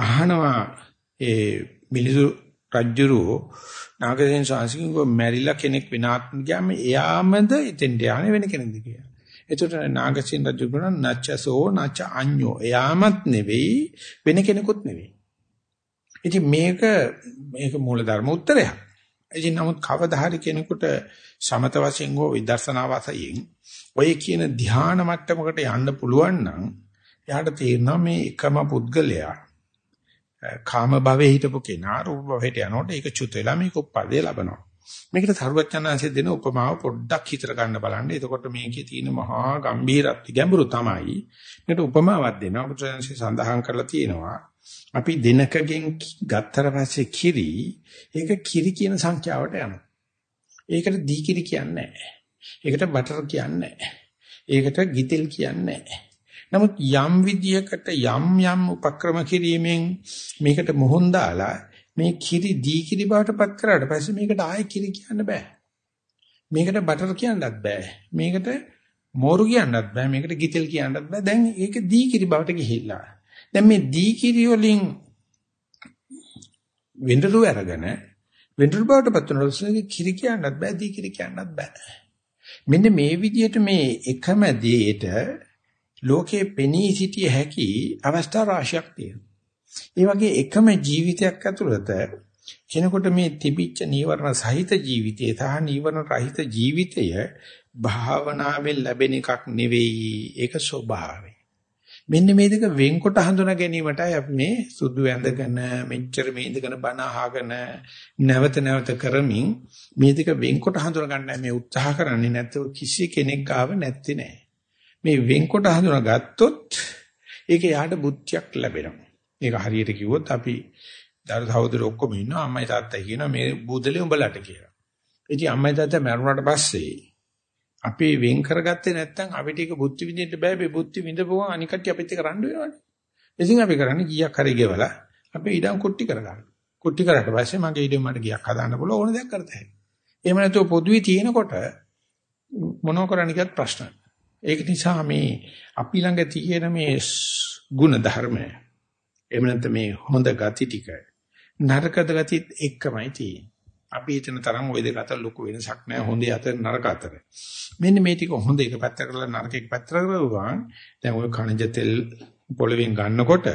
අහනවා ඒ මිලිසු රජ්ජුරෝ නාගසේන ශාසිකව මැරිලා කෙනෙක් විනාත්ම ගියාම එයාමද එතෙන්ට යන්නේ වෙන කෙනෙක්ද කියලා. එතකොට නාගසේන රජුගුණ නච්චසෝ නච්ච අඤ්ඤෝ එයාමත් නෙවෙයි වෙන කෙනෙකුත් නෙවෙයි. ඉතින් මේක මේක මූල ධර්ම උත්තරයක්. ඉතින් නමුත් කවදා හරි කෙනෙකුට සමත වශයෙන් හෝ විදර්ශනා වශයෙන් ඔය කියන ධ්‍යාන මට්ටමකට යන්න පුළුවන් නම් එයාට තේරෙනවා මේ එකම පුද්ගලයා කාම භවයේ හිටපු කෙනා රූප භවයට යනකොට ඒක චුත වෙලා මේක උප්පදේ ලබනවා. මේකට සර්වඥාන්සේ දෙන උපමාව පොඩ්ඩක් හිතර ගන්න බලන්න. එතකොට මේකේ තියෙන මහා ගම්භීරත්ව ගැඹුරු තමයි. මේකට උපමාවක් දෙනවා. බුදුරජාණන්සේ සඳහන් කරලා තියෙනවා. අපි දිනකගෙන් ගත්තට පස්සේ කිරි ඒක කිරි කියන සංඛ්‍යාවට යනවා. ඒකට දී කිරි කියන්නේ නැහැ. ඒකට බටර් කියන්නේ නැහැ. ඒකට ගිතෙල් කියන්නේ නැහැ. නමුත් යම් විදියකට යම් යම් උපක්‍රම කිරීමෙන් මේකට මොහොන් දාලා මේ කිරි දී කිරි බවටපත් කරාට පස්සේ මේකට ආයෙ කිරි කියන්න බෑ. මේකට බටර් කියන්නත් බෑ. මේකට මෝරු කියන්නත් බෑ. මේකට ගිතෙල් කියන්නත් බෑ. දැන් ඒක දී කිරි බවට ගිහිල්ලා. දැන් මේ දී කිරි වලින් වෙඬරු අරගෙන වෙඬරු බවටපත් වෙනකොට කිරි කියන්නත් බෑ. දී කිරි කියන්නත් බෑ. මෙන්න මේ විදිහට මේ එකම දෙයට ලෝකේ පෙනී සිටිය හැකි අවස්ථා රාශියක් තියෙනවා. ඒ වගේ එකම ජීවිතයක් ඇතුළත කෙනෙකුට මේ තිබිච්ච නීවරණ සහිත ජීවිතය සහ නීවරණ රහිත ජීවිතය භාවනාවෙන් ලැබෙන එකක් නෙවෙයි ඒක ස්වභාවය. මෙන්න මේ දෙක වෙන්කොට හඳුනා ගැනීමටයි අපි මේ සුදු ඇඳගෙන මෙච්චර මේ ඉඳගෙන බණ අහගෙන නැවත නැවත කරමින් මේ දෙක වෙන්කොට හඳුනා ගන්න මේ උත්සාහ කරන්නේ නැත්නම් කිසි කෙනෙක් ගාව නැත්තේ නෑ. මේ වෙන්කොට හඳුනා ගත්තොත් ඒක යාට බුද්ධියක් ලැබෙනවා. ඒක හරියට කිව්වොත් අපි දරු සහෝදර ඔක්කොම ඉන්නවා අම්මයි තාත්තයි කියනවා මේ බුදලේ උඹලට කියලා. ඉතින් අම්මයි තාත්තා මරුණාට පස්සේ අපි වෙන් කරගත්තේ නැත්නම් අපිට ඒක බුද්ධි විඳින්න බෑ මේ බුද්ධි විඳපුවා අනික් කට්ටිය අපිත් එක්ක රණ්ඩු වෙනවනේ. ඉතින් අපි කරන්නේ ගියක් හරි ගෙවලා අපි ඉඩම් කුට්ටි කරගන්න. කුට්ටි කරාට පස්සේ මගේ ඉඩම් මට ගියක් හදාන්න පුළුවන් ඕන දෙයක් කරතයි. එහෙම නැතුව පොදුවේ තියෙනකොට මොනව කරන්න කියත් ප්‍රශ්න. ඒක නිසා මේ අපි ළඟ තියෙන මේ ಗುಣ ධර්මය එහෙම නැත්නම් මේ හොඳ ගති ටික නරකද ගතිත් එක්කමයි තියෙන්නේ. අපි හිතන තරම් ওই දෙක අතර ලොකු වෙනසක් නැහැ හොඳේ අතර නරක අතර. මෙන්න මේ ටික හොඳ එක පැත්ත කරලා නරක එක පැත්ත කරගුවාන් දැන් ওই කණජ තෙල් පොළවෙන් ගන්නකොට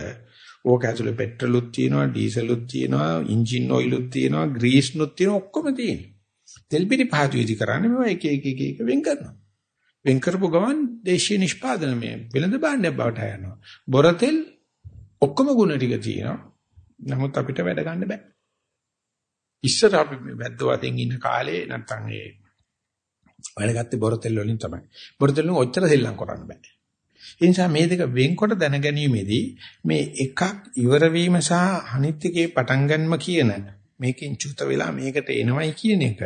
ඕක ඇතුලේ පෙට්‍රලුත් තියෙනවා ඩීසලුත් තියෙනවා එන්ජින් ඔයිලුත් තියෙනවා ග්‍රීස්නුත් තියෙනවා ඔක්කොම තියෙනවා. තෙල් පිටි පහතු විදි කරන්නේ මේවා එක එක එක එක වෙන් කරනවා. වෙන් කරපු ගමන් දේශීය නිෂ්පාදන මේ වෙළඳ භාණ්ඩයක් බවට යනවා. බොර තෙල් ඔක්කොම ගුණ ටික තියෙනවා. නමුත් අපිට වැඩ ගන්න බෑ. ඉස්සර අපි වැද්ද වතෙන් ඉන්න කාලේ නැත්තම් ඒ වැඩගත්තේ බොරතෙල් වලින් තමයි. බොරතෙල් වලින් ඔච්චර සෙල්ලම් කරන්න බෑ. ඒ නිසා මේ දෙක වෙන්කොට දැනගැනීමේදී මේ එකක් ඉවර වීම සහ අනිත්‍යකේ පටන් ගන්නම කියන මේකෙන් චුත වෙලා මේකට එනවයි කියන එක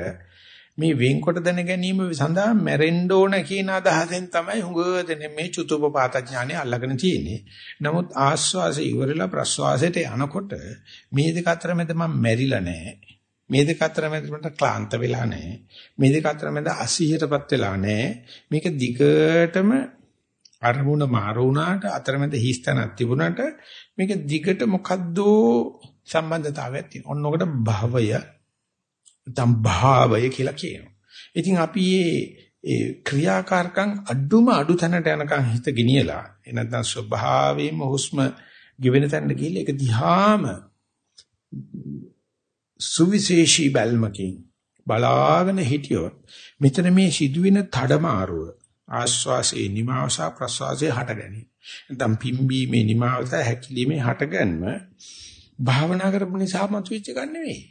මේ වෙන්කොට දැන ගැනීම සඳහා මැරෙන්න ඕන කියන අදහසෙන් තමයි හුඟ දෙනේ මේ චුතුපපාත ඥානෙ අල්ලගෙන තියෙන්නේ. නමුත් ආස්වාසය ඉවරලා ප්‍රස්වාසයට යනකොට මේ දෙක අතර මැද මම මැරිලා නැහැ. මේ දෙක අතර මැද මට ක්ලාන්ත වෙලා නැහැ. මේ දෙක අතර මැද අසීහයටපත් වෙලා නැහැ. මේක දිගටම අරමුණ මාරු වුණාට අතරමැද හිස්තනක් තිබුණාට මේක දිගට මොකද්දෝ සම්බන්ධතාවයක් තියෙනවා. ඔන්න ඔකට භවය නැත්නම් භාවය කියලා කියනවා. ඉතින් අපි මේ ක්‍රියාකාරකම් අඩුම අඩු තැනට යනකම් හිත ගෙනියලා ඒ නැත්නම් ස්වභාවයෙන්ම හුස්ම ගෙවෙන තැනට ගිහිල්ලා ඒක දිහාම සුවිශේෂී බැල්මකින් බලාගෙන හිටියොත් මෙතන මේ සිදුවෙන තඩමාරුව ආස්වාසේ නිමාවසා ප්‍රස්වාසයේ හට ගැනීම. නැත්නම් පිම්බීමේ නිමාවසා හැකිලිමේ හටගන්ම භාවනා කරපු නිසා මතුවෙච්ච එකක් නෙවෙයි.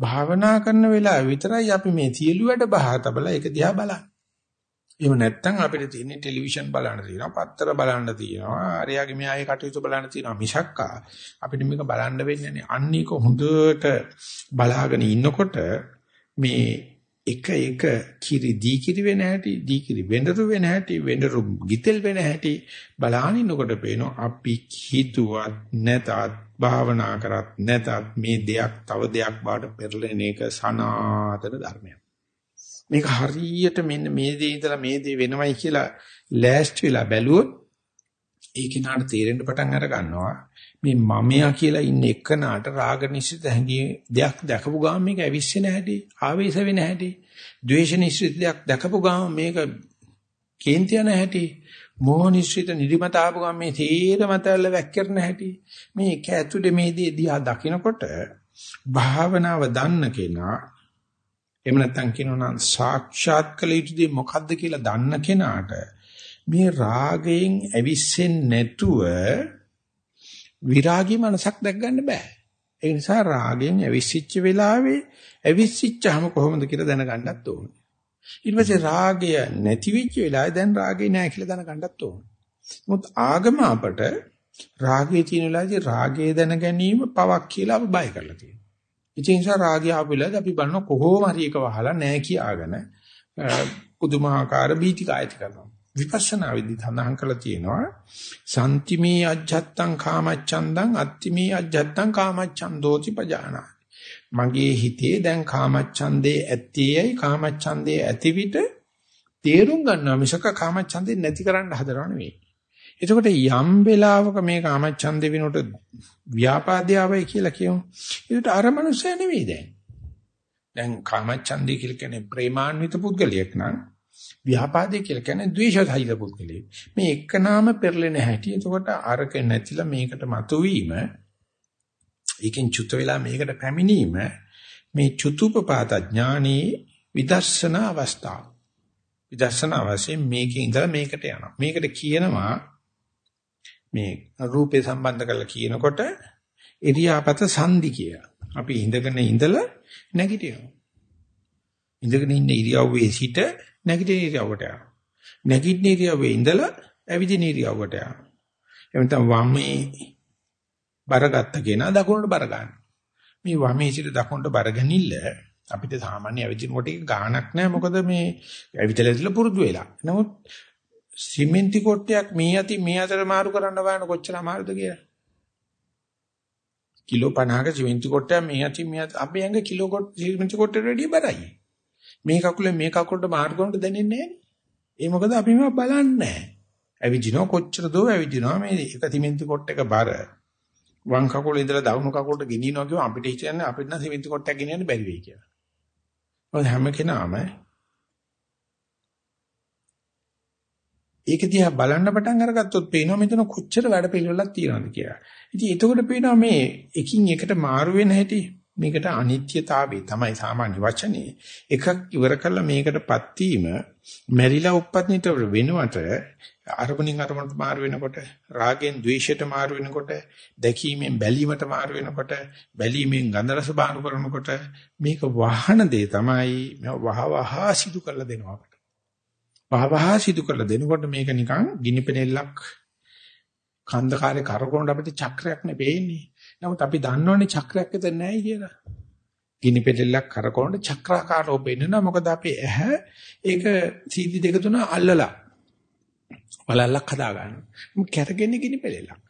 භාවනා කරන වෙලාව විතරයි අපි මේ සියලු වැඩ බහා තබලා ඒක දිහා බලන්නේ. එහෙම නැත්නම් අපිට තියෙන්නේ ටෙලිවිෂන් බලන්න තියෙනවා, පත්තර බලන්න තියෙනවා, ආර්යගේ මෙයාගේ කටයුතු බලන්න තියෙනවා මිසක්කා අපිට මේක බලන්න වෙන්නේ නැහැ. අන්නේක හොඳට බලාගෙන ඉන්නකොට මේ එක එක කිරි දී කිරි වෙන හැටි, දී කිරි වෙඬරු වෙන හැටි, වෙඬරු ගිතෙල් වෙන හැටි බලාගෙන ඉන්නකොට පේනවා අපි හිතුවත් නැතත් භාවනා කරත් නැතත් මේ දෙයක් තව දෙයක් බාට පෙරලෙන එක සනාතන ධර්මයක්. මේක හරියට මෙන්න මේ දේ ඉඳලා මේ දේ වෙනවයි කියලා ලෑස්ති වෙලා බැලුවොත් ඒ කෙනාට තේරෙන්න පටන් අර ගන්නවා මේ මමයා කියලා ඉන්න එකනට රාග නිසිත හැඟී දෙයක් දැකපු ගාම මේක ඇවිස්සෙන හැටි ආවේශ වෙන හැටි ද්වේෂ නිසිත දෙයක් දැකපු ගාම මේක කේන්ති යන හැටි මෝහ නිශ්චිත නිදිමත ආපු ගමන් මේ තීර මතල්ල වැක්කිරන හැටි. මේ එක ඇතුලේ මේ දේ දිහා දකිනකොට භාවනාව දන්න කෙනා එහෙම නැත්නම් කියනවා සාක්ෂාත් කළ යුතු දේ මොකද්ද කියලා දන්න කෙනාට මේ රාගයෙන් ඇවිස්සෙන්නේ නැතුව විරාගී මනසක් දැක් ගන්න බෑ. ඒ නිසා රාගයෙන් ඇවිස්සිච්ච වෙලාවේ ඇවිස්සිච්චාම කොහොමද කියලා දැනගන්නත් ඕනේ. ඊට පස්සේ රාගය නැති වෙච්ච වෙලාවේ දැන් රාගේ නැහැ කියලා දැනගන්නත් ඕන. මොකද ආගම අපට රාගයේ තියෙන වෙලාවේදී රාගය දැන ගැනීම පවක් කියලා අපි බය කරලා තියෙනවා. ඒ නිසා රාගය ආපු වෙලාවේ අපි බලන කොහොම හරි එක වහලා නැහැ කියාගෙන පුදුමාකාර බීතිකායති කරනවා. විපස්සනා විදි සඳහන් කරලා තියෙනවා සම්තිමේ අජ්ජත්තං කාමච්ඡන්දං අත්තිමේ අජ්ජත්තං කාමච්ඡන්දෝති පජානා මගේ හිතේ දැන් කාමච්ඡන්දේ ඇත්තේයි කාමච්ඡන්දේ ඇති විට තේරුම් ගන්නවා මිසක කාමච්ඡන්දේ නැති කරන්න හදනව නෙවෙයි. එතකොට යම් වෙලාවක මේ කාමච්ඡන්දේ විනෝට ව්‍යාපාදයාවයි කියලා කියමු. ඒකට අර මනුස්සය නෙවෙයි දැන්. දැන් කාමච්ඡන්දේ කියලා කියන්නේ ප්‍රේමාන්විත පුද්ගලයෙක් නම් ව්‍යාපාදේ කියලා කියන්නේ ද්වේෂසහිත පුද්ගලයෙක්. මේ එක්කනාම පෙරලෙන හැටි. එතකොට අරක නැතිලා මේකට මතුවීම ඒකෙන් චුත වෙලා මේකට පැමිණීම මේ චුතුපපාත ඥානී විදර්ශනා අවස්ථාව. විදර්ශනා වශයෙන් මේකේ ඉඳලා මේකට යනවා. මේකට කියනවා මේ රූපේ සම්බන්ධ කරලා කියනකොට ඉරියාපත සංදි කිය. අපි ඉඳගෙන ඉඳලා නැගිටිනවා. ඉඳගෙන ඉන්න ඉරියව්වේ සිට නැගිටින ඉරියව්වට යනවා. නැගිටින ඉරියව්වේ ඉඳලා ඇවිදින ඉරියව්වට යනවා. එහෙම නැත්නම් වම්මේ බරගත්ත කෙනා දකුණට බර ගන්න. මේ වමේ සිට දකුණට බර ගැනීමල අපිට සාමාන්‍ය ඇවිදිනකොට ගාණක් නැහැ මොකද මේ ඇවිදලා ඉඳලා පුරුදු වෙලා. නමුත් සිමෙන්ති කොටයක් මේ අති මේ අතර මාරු කරන්න බලන කොච්චර අමාරුද කියලා. කිලෝ 50ක සිමෙන්ති කොටයක් මේ අති මේ අපි ඇඟ කිලෝ කොට සිමෙන්ති කොටයට වැඩිය බරයි. මේ කකුලෙන් මේ කකුලට මාරු කරනකොට දැනෙන්නේ නැහැ. ඒ මොකද අපි මේවා බලන්නේ නැහැ. ඇවිදිනවා කොච්චර දෝ ඇවිදිනවා මේ එක සිමෙන්ති කොට එක බර. වම් කකුලේ ඉඳලා දකුණු කකුලට ගෙනියනවා කියව අපිට හිතන්නේ අපිට නම් සිමෙන්ති කොටයක් ගෙනියන්න බැරි වෙයි කියලා. මොකද හැම කෙනාම ඒක දිහා බලන්න පටන් අරගත්තොත් පේනවා මෙතන කොච්චර වැඩ පිළිවෙලක් තියෙනවද කියලා. ඉතින් එතකොට පේනවා මේ එකින් එකට මාරු වෙන හැටි මේකට අනිත්‍යතාවය තමයි සාමාන්‍ය වචනේ. එකක් ඉවර කළා මේකටපත් වීම මෙරිලා උප්පත්නිට වෙනවට අරමුණින් අරමුණට මාරු වෙනකොට රාගෙන් ද්වේෂයට මාරු වෙනකොට දැකීමෙන් බැලීමට මාරු වෙනකොට බැලීමෙන් ගන්ධ රස බාහන කරනකොට මේක වහන දේ තමයි වහවහ සිදු කරලා දෙනවා අපට. වහවහ සිදු කරලා දෙනකොට මේක නිකන් ගිනිපෙනෙල්ලක් කන්දකාරේ කරකවන අපිට චක්‍රයක් නෙවෙයිනේ. නමුත් අපි දන්නවනේ චක්‍රයක් විතර නැහැ කියලා. ගිනි පෙටෙල්ලක් කරකවන චක්‍රාකාරව පෙන්නනවා. මොකද අපි ඇහැ ඒක සීදි දෙක තුන අල්ලලා බලල්ලක් හදා ගන්නවා. කැරගෙන්නේ ගිනි පෙටෙල්ලක්.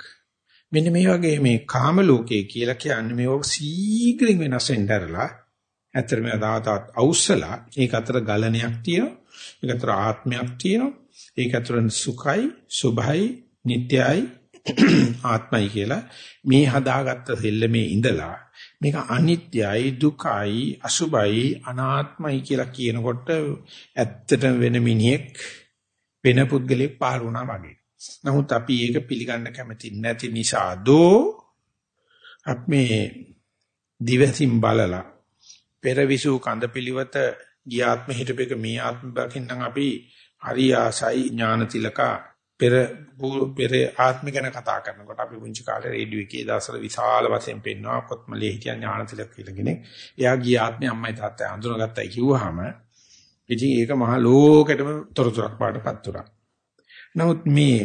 මෙන්න මේ වගේ මේ කාම ලෝකයේ කියලා කියන්නේ මේ සීග්‍රින් වෙනස් වෙන්නදරලා ඇත්තටම දාතත් අවුස්සලා ඒක අතර ගලණයක් තියෙනවා. ඒක අතර ආත්මයක් තියෙනවා. ඒක අතර සුඛයි, සුභයි, නිට්ටයයි ආත්මයි කියලා මේ හදාගත්ත සෙල්ලමේ ඉඳලා මේක අනිත්‍යයි දුකයි අසුබයි අනාත්මයි කියලා කියනකොට ඇත්තටම වෙන මිනිහෙක් වෙන පුද්ගලෙක් පහළ වුණා වගේ. නමුත් අපි ඒක පිළිගන්න කැමති නැති නිසා දෝ අපි දිවසින් බලලා පෙරවිසු කඳපිලිවත ගියාත්ම හිටපෙක මේ ආත්ම බකින්නම් අපි හරි ආසයි ඥානතිලකා පෙර පෙර ආත්ම ගැන කතා කරනකොට අපි පුංචි කාලේ රේඩියෝ එකේ දවසල විශාල වශයෙන් පෙන්වනවා කොත්මලේ හිටියන් ඥානතිලක කියලා කෙනෙක්. එයා ගිය ආත්මේ අම්මයි තාත්තයි අඳුනගත්තයි කිව්වහම ඉතින් ඒක මහා ලෝකෙටම තොරතුරක් පාටපත් උනා. නමුත් මේ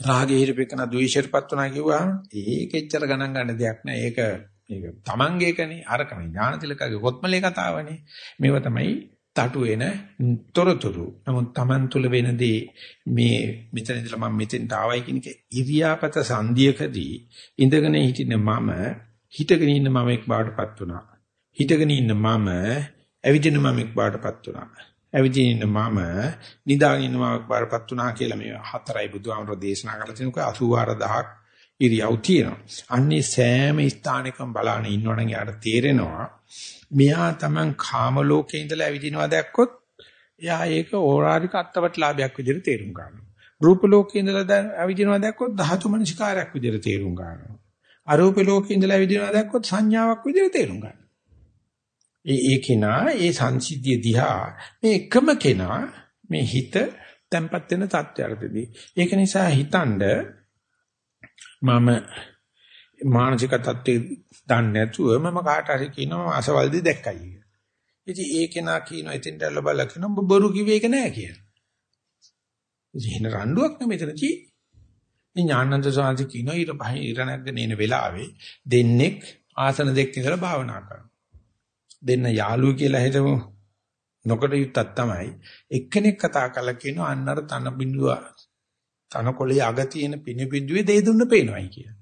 රාගයේ හිරපෙකන ද්වේෂයටපත් උනා කිව්වහම ඒක එච්චර ගණන් ගන්න දෙයක් නෑ. ඒක ඒක තමන්ගේකනේ අරකනේ ඥානතිලකගේ කොත්මලේ කතාවනේ. මේව තමයි තටු වෙන තොරතුරු. නමුත් Taman තුල වෙනදී මේ මෙතන ඉඳලා මම මෙතෙන්ට ආවයි කියන එක ඉරියාපත සංධියකදී ඉඳගෙන හිටින මම හිටගෙන ඉන්න මමෙක් බාටපත් වුණා. හිටගෙන ඉන්න මම ඇවිදින මමෙක් බාටපත් වුණා. ඇවිදින ඉන්න මම නිදාගෙන ඉන්න මමෙක් බාටපත් වුණා කියලා මේ හතරයි බුදුහාමර දේශනා කරලා තිනුක 84000ක් ඉරියව් තියෙනවා. අන්නේ සෑම ස්ථානයකම බලාන ඉන්නවනම් යාට තේරෙනවා මෙයා Taman කාම ලෝකේ ඉඳලා ඇවිදිනවා දැක්කොත් එයා ඒක ඕරාරික අත්පත්ලාභයක් විදිහට තේරුම් ගන්නවා. රූප ලෝකේ ඉඳලා ඇවිදිනවා දැක්කොත් ධාතු මනසිකාරයක් විදිහට තේරුම් ගන්නවා. අරූප ලෝකේ ඉඳලා ඇවිදිනවා දැක්කොත් සංඥාවක් විදිහට තේරුම් ගන්නවා. ඒ ඒ කෙනා ඒ සංසිද්ධිය දිහා මේ එකම කෙනා මේ හිත තැම්පත් වෙන තත්ත්වයකදී ඒක නිසා හිතනද මම මානසික තත්ත්වේ දන්නේ නැතුව මම කාට හරි කියනවා අසවල්දී දැක්කයි කියලා. ඉතින් ඒ කෙනා කියනවා එතෙන්ට ලබලා කියනවා බොරු කිව්වේ ඒක නෑ කියලා. ඉතින් රණ්ඩුවක් නෙමෙතනදී මේ ඥානන්ත සාන්ති කියනවා ඊට පහේ ඉර නැගගෙන එන වෙලාවේ දෙන්නෙක් ආසන දෙක ඉඳලා භාවනා කරනවා. දෙන්න යාළුවෝ කියලා හිතමු. නොකට යුත්තක් තමයි. එක්කෙනෙක් කතා කරලා කියනවා අන්නර තන බිඳුව තනකොළේ අග තියෙන පිනි බිඳුවේ දෙය දුන්න පේනවායි කියලා.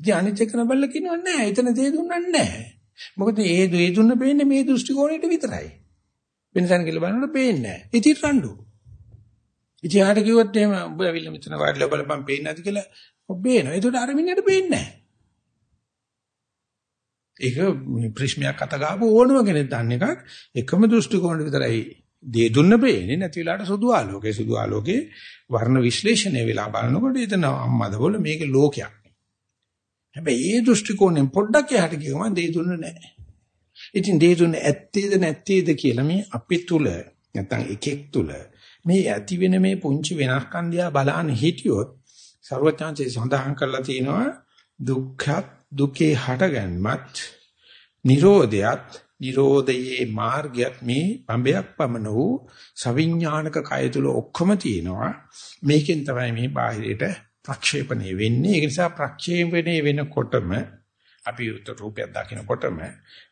ඉතින් අනිත් එක නබල්ල කියනවා නෑ එතන දේ දුන්නන්නේ නෑ. මොකද ඒ දේ දුන්න පේන්නේ මේ දෘෂ්ටි කෝණයට විතරයි. වෙනසන් කියලා බලනකොට පේන්නේ නෑ. ඉතින් රණ්ඩු. ඉතින් ආට කිව්වොත් එහෙම ඔබ ඇවිල්ලා මෙතන වාඩිලා බලපන් පේන්නේ නැති කියලා ඔබ බේනවා. ඒකට අර මිනිහට පේන්නේ නෑ. ඒක ප්‍රිස්මයක් අත ගාපු ඕනම කෙනෙක් දන්න එකක් එකම දෘෂ්ටි කෝණයට විතරයි දේ දුන්න බේන්නේ නැති වෙලාවට සුදු ආලෝකේ සුදු ආලෝකේ වර්ණ විශ්ලේෂණය වෙලා බලනකොට එතන අම්මද බොල මේක ලෝකයක් හැබැයි ඒ දෘෂ්ටි කෝණයෙන් පොඩ්ඩක් එහාට ගියම දේ දුන්නේ නැහැ. ඉතින් දේ දුන්නේ ඇත්තේද නැත්තේද කියලා මේ අපි තුල නැත්නම් එකෙක් තුල මේ ඇති වෙන මේ පුංචි වෙනස්කම් දිහා බලන්න හිටියොත් ਸਰවඥාන්සේ සඳහන් කරලා තියෙනවා දුක්ඛත් දුකේ හටගන්මත් නිරෝධයත් නිරෝධයේ මාර්ගයත් මේ බඹයක් පමණ වූ සවිඥානික කය තුල ඔක්කොම තියෙනවා මේකෙන් තමයි මේ බාහිරයට ප්‍රක්ෂේපණය වෙන්නේ ඒ නිසා ප්‍රක්ෂේපණය වෙනකොටම අපි උත්තර රූපයක් දකිනකොටම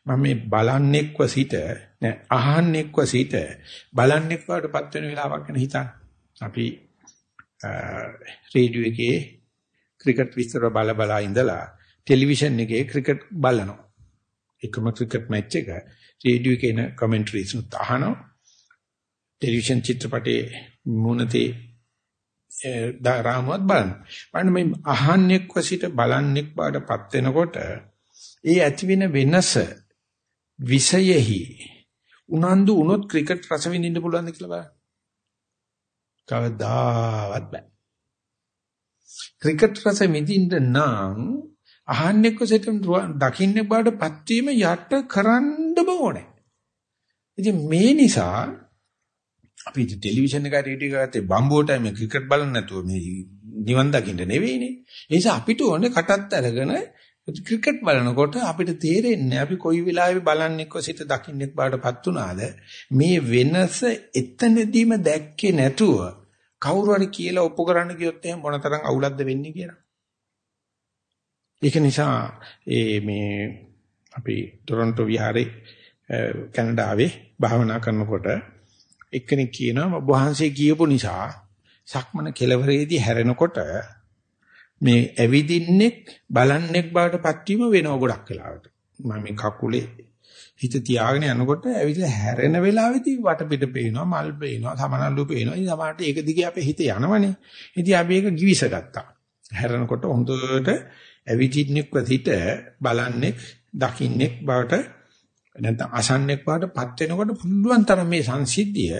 මම මේ බලන්නෙක්ව සිට නෑ අහන්නෙක්ව සිට බලන්නෙක් වඩපත් වෙන වෙලාවක් ගැන හිතන්න. අපි රේඩියෝ එකේ ක්‍රිකට් විස්තර බල බල ඉඳලා ටෙලිවිෂන් එකේ ක්‍රිකට් බලනවා. එකම ක්‍රිකට් මැච් එක රේඩියෝ එකේ එන කමෙන්ටරිස් උත් අහනවා. ටෙලිවිෂන් චිත්‍රපටයේ මුණතේ රාමුවත් බලන්න. බලන්න මේ අහන්නෙක්ව සිට බලන්නෙක් බාටපත් වෙනකොට ඒ ඇති වෙන වෙනස විෂයෙහි උනන්දු වුණොත් ක්‍රිකට් රස විඳින්න පුළුවන්ද කියලා බලන්න. කවදාවත් බෑ. ක්‍රිකට් රස විඳින්න නම් අහන්නෙක්ව සිට දකින්න බාටපත් වීම යට කරන්නම ඕනේ. ඉතින් මේ නිසා අපි ටෙලිවිෂන් එක රේඩියෝ එක ගත්තේ බම්බුවට මේ ක්‍රිකට් බලන්න නැතුව මේ නිවන් දකින්න නෙවෙයිනේ. ඒ නිසා අපිට ඕනේ කටත් අරගෙන ක්‍රිකට් බලනකොට අපිට තේරෙන්නේ අපි කොයි වෙලාවෙ බලන්නෙක්ව සිට දකින්නෙක් බාටපත් උනාද මේ වෙනස එතනදීම දැක්කේ නැතුව කවුරු හරි කියලා ඔප්පු කරන්න ගියොත් එහෙනම් මොනතරම් අවුලක්ද වෙන්නේ කියලා. ඒක නිසා ඒ මේ අපි ටොරන්ටෝ විහාරේ කැනඩාවේ භාවනා කරනකොට එක්කෙනෙක් කියනවා ඔබ වහන්සේ කියපු නිසා සක්මන කෙලවරේදී හැරෙනකොට මේ ඇවිදින්නෙක් බලන්නෙක් බවට පත්වීම වෙනව ගොඩක් වෙලාවට. මම මේ කකුලේ හිත තියාගෙන යනකොට ඇවිල්ලා හැරෙන වෙලාවෙදී වටපිට පේනවා මල් පේනවා සමනල්ලු පේනවා. ඉතින් සමහරට ඒක දිගේ අපේ හිත යනවනේ. ඉතින් අපි ඒක givisගත්තා. හැරෙනකොට හොඳට ඇවිදින්නෙක්ව සිට බලන්නෙක් දකින්නෙක් බවට නැත්නම් අසන්නෙක් වාටපත් වෙනකොට පුළුවන් තරම් මේ සංසිද්ධිය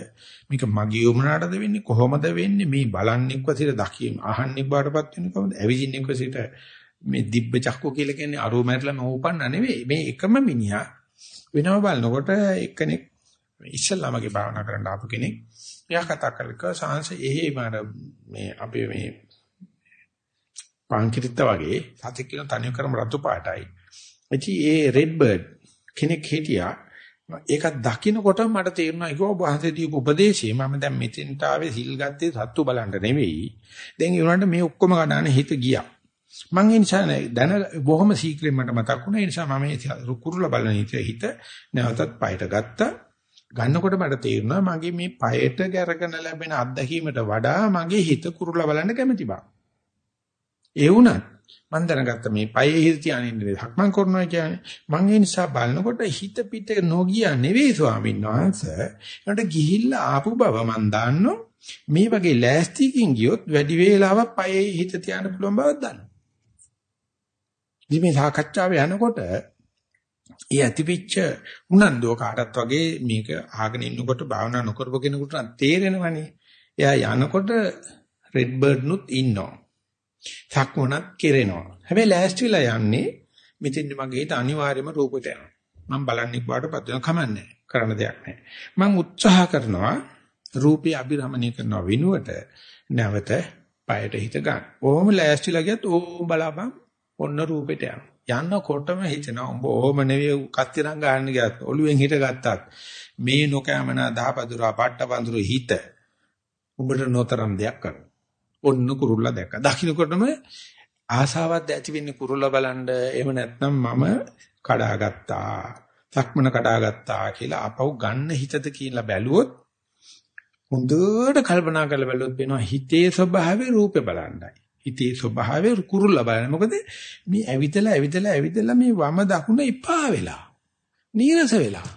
මේක මගේ උමනාටද වෙන්නේ කොහොමද වෙන්නේ මේ බලන්නෙක්ව සිට දකින්න අහන්නෙක් වාටපත් වෙන්නේ කොහොමද ඇවිදින්නෙක්ව සිට මේ දිබ්බ චක්කෝ කියලා කියන්නේ අරෝ මැරලා මෝපන්න නෙවෙයි. මේ එකම මිනිහා වෙනව බලනකොට එක්කෙනෙක් ඉස්සල්ලාමගේ භාවනා කරන්න ආපු කෙනෙක් එයා කතා කරලා සාංශ එහෙ මේ අපේ මේ පාන්කිරිත්ත වගේ සතෙක් කියන තනිය කරම රතු පාටයි. ඉතින් ඒ රෙඩ් බර්ඩ් කෙනෙක් හිටියා. ඒක දකින්නකොට මට තේරුණා ඒක ඔබ වහන්සේ දීපු උපදේශය මම දැන් මෙතෙන්ට ආවේ සිල් ගත්තේ සත්තු බලන්න නෙවෙයි. දැන් ඒ උනට මේ ඔක්කොම ගණන හිත ගියා. මං ඒ නිසා දැන බොහොම සීක්‍රෙන් මට මතක් වුණා. ඒ නිසා මම මේ කුරුල්ල බලන හිත නැවතත් පයට ගත්තා. ගන්නකොට මට තේරුණා මගේ මේ පයට ගැරගෙන ලැබෙන අත්දැකීමට වඩා මගේ හිත කුරුල්ල බලන්න කැමති බා. ඒ වුණත් මම දැනගත්ත මේ පයේ හිත තියාගෙන ඉන්නේ සක්මන් කරනවා කියන්නේ මම ඒ නිසා බලනකොට හිත පිට නොගිය නෙවෙයි ස්වාමීන් වහන්සේ. ඒකට ගිහිල්ලා ආපු බව මම දන්නෝ. මේ වගේ ලෑස්තිකින් ගියොත් වැඩි වේලාවක් පයේ හිත තියාන්න පුළුවන් බවක් දන්නවා ඉතින් මේ සාකච්ඡාව යනකොට ඒ ඇතිවිච්ච උනන්දුව කාටත් වගේ මේක ආගෙන ඉන්නකොට භාවනා නොකරපු කෙනෙකුට තේරෙනවනේ. එයා යනකොට රෙඩ් බර්ඩ් නුත් ඉන්නවා. සක්මනක් කෙරෙනවා. හැබැයි ලෑස්තිලා යන්නේ මෙතෙන්දි මගේ හිත අනිවාර්යයෙන්ම රූපයට යනවා. මම බලන්නේ බාටපත් වෙන කමන්නේ. කරන්න දෙයක් නැහැ. මම උත්සාහ කරනවා රූපේ අභිරමණය කරනව වෙනුවට නැවත පයට හිත ගන්න. ඕම ලෑස්තිලා ගියත් ඕම බලාපන් ඔන්න රූපෙට යනවා. යන්නකොටම හිතෙනවා උඹ ඕම නෙවෙයි කස්තිරං ගන්න ගියත් ඔළුවෙන් හිට ගත්තත් මේ නොකෑමන දහපදුරා පට්ටපඳුරු හිත උඹට නොතරම් දෙයක් කරනවා. ඔන්න කුරුල්ලා දැක්කා. දකින්නකොටම ආසාවක් ඇති වෙන්නේ කුරුල්ලා බලන්න. එහෙම නැත්නම් මම කඩාගත්තා. සක්මන කඩාගත්තා කියලා අපව ගන්න හිතද කියලා බැලුවොත් හොඳට කල්පනා කරලා බැලුවොත් වෙනවා හිතේ ස්වභාවය රූපේ බලන්නයි. හිතේ ස්වභාවය කුරුල්ලා බලන්න. මොකද මේ ඇවිදලා ඇවිදලා ඇවිදලා මේ වම දකුණ එපා වෙලා. නීරස වෙලා.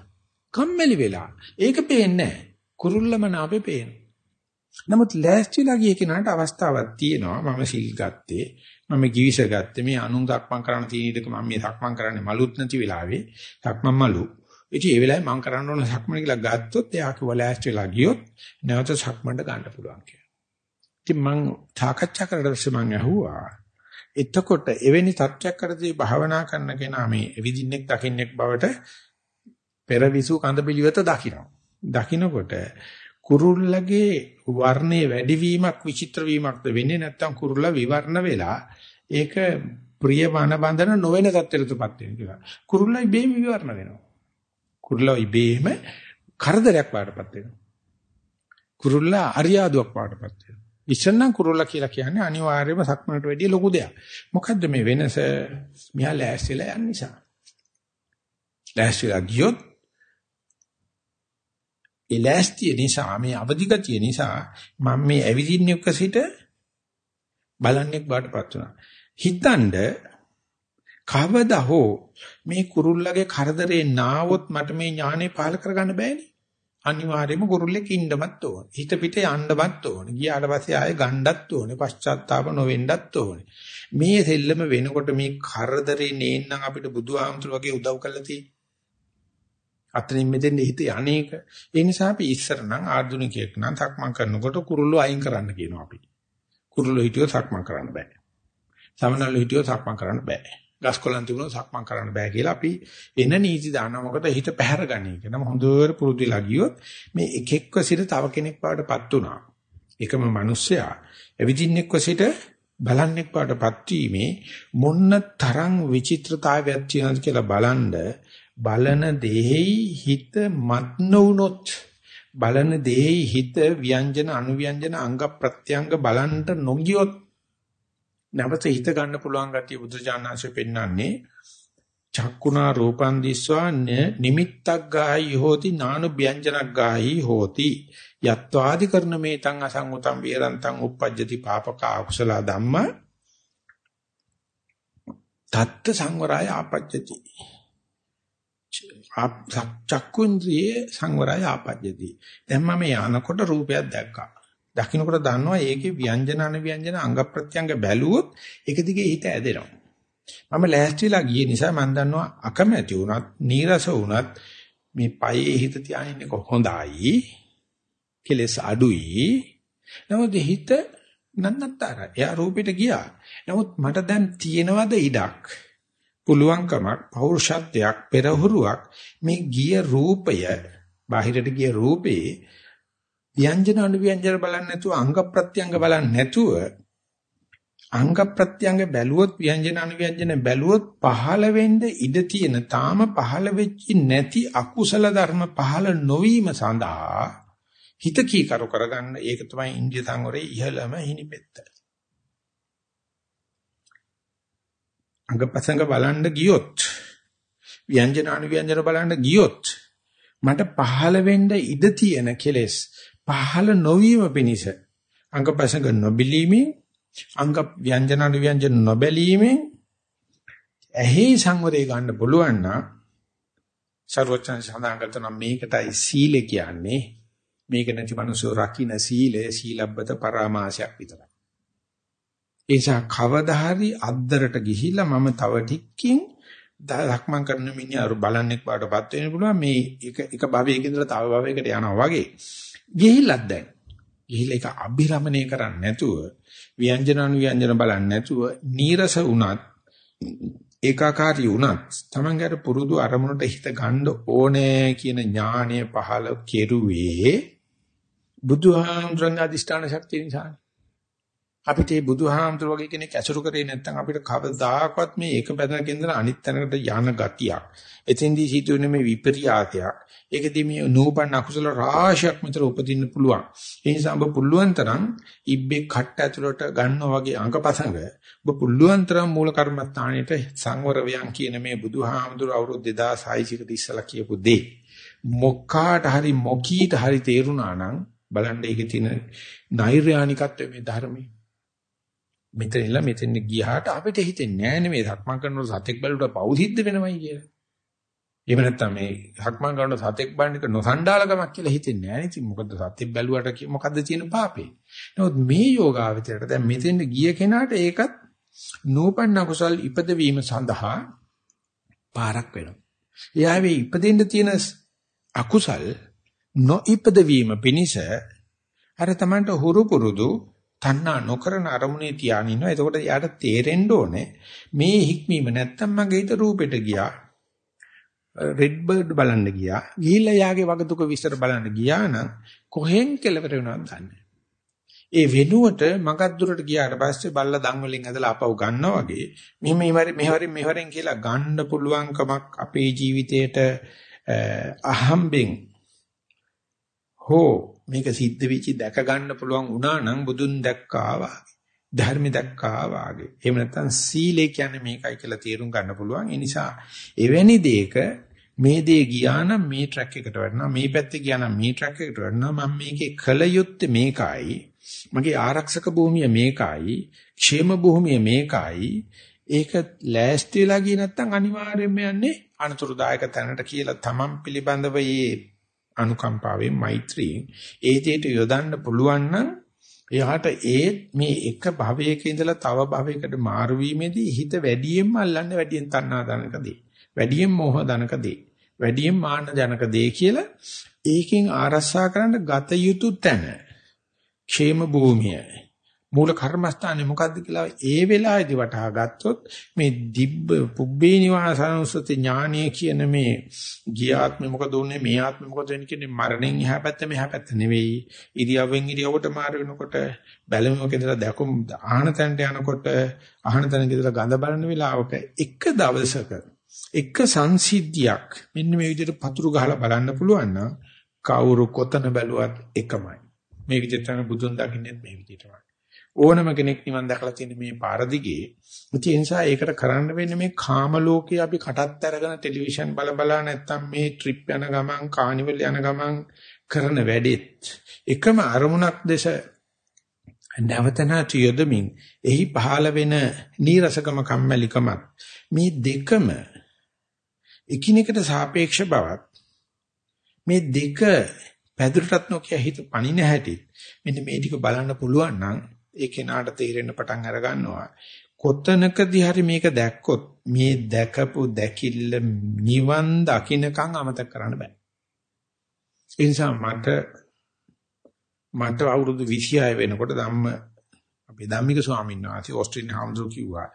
කම්මැලි වෙලා. ඒක පේන්නේ නැහැ. කුරුල්ලම නාපේ පේනවා. නමුත් ලෑස්තිලා ගිය කෙනාට අවස්ථාවක් තියෙනවා මම සිල් ගත්තේ මම ගිවිස ගත්තේ මේ අනුන් දක්මන් කරන්න තියෙන ඉඩක මම මේ දක්මන් කරන්නේ මලුත් නැති වෙලාවේ දක්මන් මලු ඉතින් ඒ වෙලාවේ මම කරන්න ඕන සක්මන් කියලා ගත්තොත් එයා කිව්ව ලෑස්තිලා ගියොත් නැවත සක්මන්ට ගන්න පුළුවන් කියලා. ඉතින් මම සාකච්ඡා කරලා පස්සේ මම අහුවා එතකොට එවැනි තත්ත්වයක් කරදී භාවනා කරන කෙනා මේ විදින්නෙක් දකින්නෙක් බවට පෙරවිසු කඳ පිළිවෙත දකිනවා. දකින්නකොට කුරුල්ලගේ වර්ණයේ වැඩිවීමක් විචිත්‍ර වීමක්ද වෙන්නේ නැත්නම් කුරුල්ලා විවර්ණ වෙලා ඒක ප්‍රිය මන බඳන නොවන තත්ත්වයකටපත් වෙන කියලා. කුරුල්ලා ඉබේම විවර්ණ වෙනවා. කුරුල්ලා ඉබේම කරදරයක් වඩපත් වෙනවා. කුරුල්ලා අරියාදුවක් වඩපත් වෙනවා. ඉස්සෙල්නම් කුරුල්ලා කියලා කියන්නේ අනිවාර්යයෙන්ම සක්මනට වැඩිය ලොකු දෙයක්. මොකද්ද මේ වෙනස? මියා ලෑස්තිලා යන නිසා. ලෑස්තිලා ගියොත් ඒ ලෑස්තිය නිසා මේ අවදිගතිය නිසා මම මේ ඇවිදින්න එක්ක සිට බලන්නේ බාටපත් වුණා. හිතනද කවදා හෝ මේ කුරුල්ලගේ කරදරේ නාවොත් මට මේ ඥානෙ පහල කරගන්න බෑනේ. අනිවාර්යයෙන්ම කුරුල්ලෙක් ඉන්නමත් ඕන. හිත පිට යන්නමත් ඕන. ගියාට පස්සේ ආයෙ ගණ්ඩත් ඕනේ. පශ්චාත්තාප නොවෙන්නත් ඕනේ. මේ දෙල්ලම වෙනකොට මේ කරදරේ නේන්නම් අපිට බුදුහාමුදුර වගේ උදව් කළා තියෙන්නේ. අතනින් මෙතෙන් හිත යන්නේක. ඒ නිසා අපි ඉස්සර නම් ආධුනිකයෙක් නම් සක්මන් කරනකොට කුරුල්ලෝ අයින් කරන්න කියනවා අපි. කුරුල්ලෝ හිටියොත් සක්මන් කරන්න බෑ. සමනල්ලෝ හිටියොත් සක්මන් කරන්න බෑ. ගස්කොලන් තිබුණොත් සක්මන් කරන්න බෑ කියලා අපි එන නීති දානවා. මොකද හිත පැහැරගන්නේ කියලා. හොඳට පුරුදු වෙලා ගියොත් මේ එක එක්ක සිට තව කෙනෙක් බවටපත් උනා. එකම මිනිස්සයා එවිදින්නෙක්ව සිට බලන්නෙක් බවටපත් වීමේ මොන්න තරම් විචිත්‍රතාවයක් තියෙනවද කියලා බලනද බලන දෙෙහි හිත මත් නොවුනොත් බලන දෙෙහි හිත ව්‍යංජන අනුව්‍යංජන අංග ප්‍රත්‍යංග බලන්ට නොගියොත් නැවත හිත ගන්න පුළුවන් ගතිය බුදුජානනාංශයෙන් පෙන්වන්නේ චක්කුණා රූපං දිස්වා නිමිත්තක් ගාහි හෝති නානු ව්‍යංජනක් ගාහි හෝති. යත්වාදි කරන මේතං අසංගතං විරන්තං uppajjati papaka akusala dhamma තත්ත සංවරය ආපජ්ජති චක්කුන්ද්‍රියේ සංවරය ආපජ්ජති දැන් මම යනකොට රූපයක් දැක්කා දකින්නකොට දන්නවා ඒකේ ව්‍යංජන අනුව්‍යංජන අංග ප්‍රත්‍යංග බැලුවොත් ඒක දිගේ හිත ඇදෙනවා. මම ලෑස්තිලා ගිය නිසා මම දන්නවා අකමැති වුණත් නීරස වුණත් මේ පයේ හිත තියාගෙන හොඳයි. කෙලස් අඩුයි. නමුත් හිත නන්නතරයි. එයා රූපෙට ගියා. නමුත් මට දැන් තියෙනවද ඉඩක්? පුළුවන්කමක් පෞරුෂත්වයක් පෙරහුරුවක් මේ ගිය රූපය බාහිරට ගිය රූපේ ව්‍යංජන අනුව්‍යංජන බලන්නේ නැතුව අංග ප්‍රත්‍යංග බලන්නේ නැතුව අංග ප්‍රත්‍යංග බැලුවොත් ව්‍යංජන අනුව්‍යංජන බැලුවොත් පහළ වෙන්න ඉඩ තියෙන තාම පහළ වෙච්චි නැති අකුසල ධර්ම පහළ නොවීම සඳහා හිත කීකරු කරගන්න ඒක තමයි ඉන්දිය සංවරයේ ඉහළම හිණිපෙත්ත. අංගපසංග බලන්න ගියොත් ව්‍යංජන අනුව්‍යංජන බලන්න ගියොත් මට පහළ වෙන්න ඉඩ තියෙන කෙලෙස් පහළ නොවීම පිණිස අංගපසංග නොබිලීමෙන් අංග ව්‍යංජන ව්‍යංජන නොබැලීමෙන් ඇහි සංවරය ගන්න පුළුවන් නම් සර්වචන් සඳහන් කරන මේකටයි සීලය කියන්නේ. මේක නැති මිනිස්සු රකින්න සීලය සීලබ්බත පරාමාසයක් විතරයි. ඒ නිසා කවදා හරි අද්දරට ගිහිල්ලා මම තව ටිකකින් දක්මන් කරන මිනිහා බලන්නෙක් වාටපත් වෙන්න පුළුවන් මේ එක එක භවයක ඉඳලා තව භවයකට යනවා වගේ ගිහිල්ලක් දැන්. ගිහිල්ලා ඒක අභිරමණය කරන්නේ නැතුව ව්‍යංජන අනුව්‍යංජන බලන්නේ නැතුව නීරස වුණත් ඒකාකාරී වුණත් තමන්ගේ පුරුදු අරමුණට හිත ගන්න ඕනේ කියන ඥානය පහළ කෙරුවේ බුදුහාමුදුරන්ගේ අදිෂ්ඨාන ශක්තිය නිසානේ. අපිට මේ බුදුහාමුදුර වගේ කෙනෙක් ඇසුරු කරේ නැත්නම් අපිට කවදාකවත් මේ එක පැත්තකින් ඉඳලා අනිත් තැනකට යන ගතියක්. එතෙන්දී සිදුවෙන මේ විපර්යාසයක්. ඒකදී මේ නූපන් අකුසල රාශියක් මෙතන උපදින්න පුළුවන්. ඒ නිසා ඔබ පුළුවන් තරම් ඉබ්බේ කට්ට ඇතුළට ගන්නවා වගේ අංගපසංග ඔබ පුළුවන් තරම් මූල කර්මස්ථානෙට සංවර වියන් කියන මේ බුදුහාමුදුර අවුරුදු 2600 කට ඉස්සලා කියපු දේ මොක්කාට හරි මොකීට හරි තේරුණා නම් බලන්න ඒකේ තියෙන නෛර්යානිකත්වය මේ ධර්මයේ මෙතන ඉල්ල මෙතෙන් ගියාට අපිට හිතෙන්නේ නෑ නේ මේ සක්මන් කරනකොට සතෙක් බැලුවට පව් සිද්ධ වෙනවයි කියලා. එහෙම නැත්නම් මේ සක්මන් කරනකොට සතෙක් බණ්ඩික නොසණ්ඩාලකමක් කියලා හිතෙන්නේ නෑ නේ. මොකද සතෙක් බැලුවට මොකද්ද තියෙන පාපේ. නමුත් මේ යෝගාවචරයට දැන් මෙතෙන් ගිය කෙනාට ඒකත් නූපන්න කුසල් ඉපදවීම සඳහා පාරක් වෙනවා. එයා මේ ඉපදෙන්න තියෙන අකුසල් නොඉපදවීම පිණිස අර තමන්ට හුරු පුරුදු තණ්හා නොකරන අරමුණේ තියාගෙන ඉන්නවා. එතකොට යාට තේරෙන්න ඕනේ මේ හික්මීම නැත්තම් මගේ හිත රූපෙට ගියා. රෙඩ් බර්ඩ් බලන්න ගියා. ගිහිල්ලා යාගේ වගතුක විස්තර බලන්න ගියා නම් කොහෙන් කෙලවර වෙනවද දන්නේ ඒ වෙනුවට මගක් දුරට ගියාට පස්සේ බල්ලා දන් වලින් ඇදලා අපව ගන්නවා වගේ මෙහෙම මෙහෙම මෙහෙවරින් මෙහෙවරින් කියලා ගන්න පුළුවන්කමක් අපේ ජීවිතේට අහම්බෙන් හෝ මේක සිද්ධ වෙච්චි දැක ගන්න පුළුවන් වුණා නම් බුදුන් දැක්කා වාගේ. ධර්ම දැක්කා වාගේ. එහෙම නැත්නම් සීලේ කියන්නේ මේකයි කියලා තේරුම් ගන්න පුළුවන්. ඒ නිසා එවැනි දෙයක මේ දේ ගියා නම් මේ ට්‍රැක් එකට වඩනවා මේ පැත්තේ ගියා නම් මේ ට්‍රැක් එකට වඩනවා මම මේකේ කල යුත්තේ මේකයි. මගේ ආරක්ෂක භූමිය මේකයි. ക്ഷേම භූමිය මේකයි. ඒක ලෑස්ති වෙලා ගියේ නැත්නම් අනිවාර්යයෙන්ම යන්නේ අනතුරුදායක තැනට කියලා තමන් පිළිබඳව මේ අනුකම්පාවෙන් මෛත්‍රියෙන් ඒ දෙයට යොදන්න පුළුවන් නම් එයාට ඒ මේ එක භවයක ඉඳලා තව භවයකට මාරු වීමේදී හිත වැඩියෙන්ම අල්ලන්නේ වැඩියෙන් තණ්හා දනකදී වැඩියෙන් මෝහ දනකදී වැඩියෙන් මාන්න ජනකදී කියලා ඒකෙන් ආරස්සා කරන්න ගත යුතු තැන. ക്ഷേම භූමිය. මූල කර්මස්ථානේ මොකද්ද කියලා ඒ වෙලාවේදී වටහා ගත්තොත් මේ දිබ්බ පුබ්බේ නිවාසනුසති ඥානය කියන මේ ගියාත්මේ මොකද උන්නේ මේ ආත්මේ මොකද වෙන්නේ කියන්නේ මරණයෙන් එහා පැත්ත මෙහා පැත්ත නෙවෙයි. ඉරියව්වෙන් ඉරියව්වට මාර වෙනකොට බැලුමක ඉඳලා දැකුම් ආහන තැනට යනකොට ආහන තැනක ඉඳලා ගඳ බලන වෙලාවක එක දවසක එක සංසිද්ධියක් මෙන්න මේ විදිහට පතුරු ගහලා බලන්න පුළුවන් නම් කවුරු කොතන බැලුවත් එකමයි. මේ විදිහට තමයි බුදුන් දකින්නේ මේ විදිහටමයි. ඕනම කෙනෙක් නිවන් දැකලා තියෙන මේ පාර දිගේ. ඒ නිසා ඒකට කරන්න වෙන්නේ මේ කාම ලෝකේ අපි කටත් අරගෙන ටෙලිවිෂන් බල බලා නැත්තම් මේ ට්‍රිප් යන ගමන් කානිවල් යන ගමන් කරන වැඩෙත් එකම අරමුණක් දැස නැවත නැති යොදමින් එහි පහළ වෙන නීරසකම කම්මැලිකමත් මේ දෙකම එකිනෙකට සාපේක්ෂ බවත් මේ දෙක පැදුරටත් නොකිය හිත පණින හැටි මෙන්න මේ ටික බලන්න පුළුවන් නම් ඒ කෙනාට තේරෙන්න පටන් අර ගන්නවා කොතනකදී හරි මේක දැක්කොත් මේ දැකපු දැකිල්ල නිවන් දකින්නකම් අමතක කරන්න බෑ ඒ නිසා මට මට අවුරුදු 26 වෙනකොට ධම්ම අපේ ධම්මික ස්වාමීන් වහන්සේ ඕස්ට්‍රේලියානු හාමුදුරුවෝ කිව්වා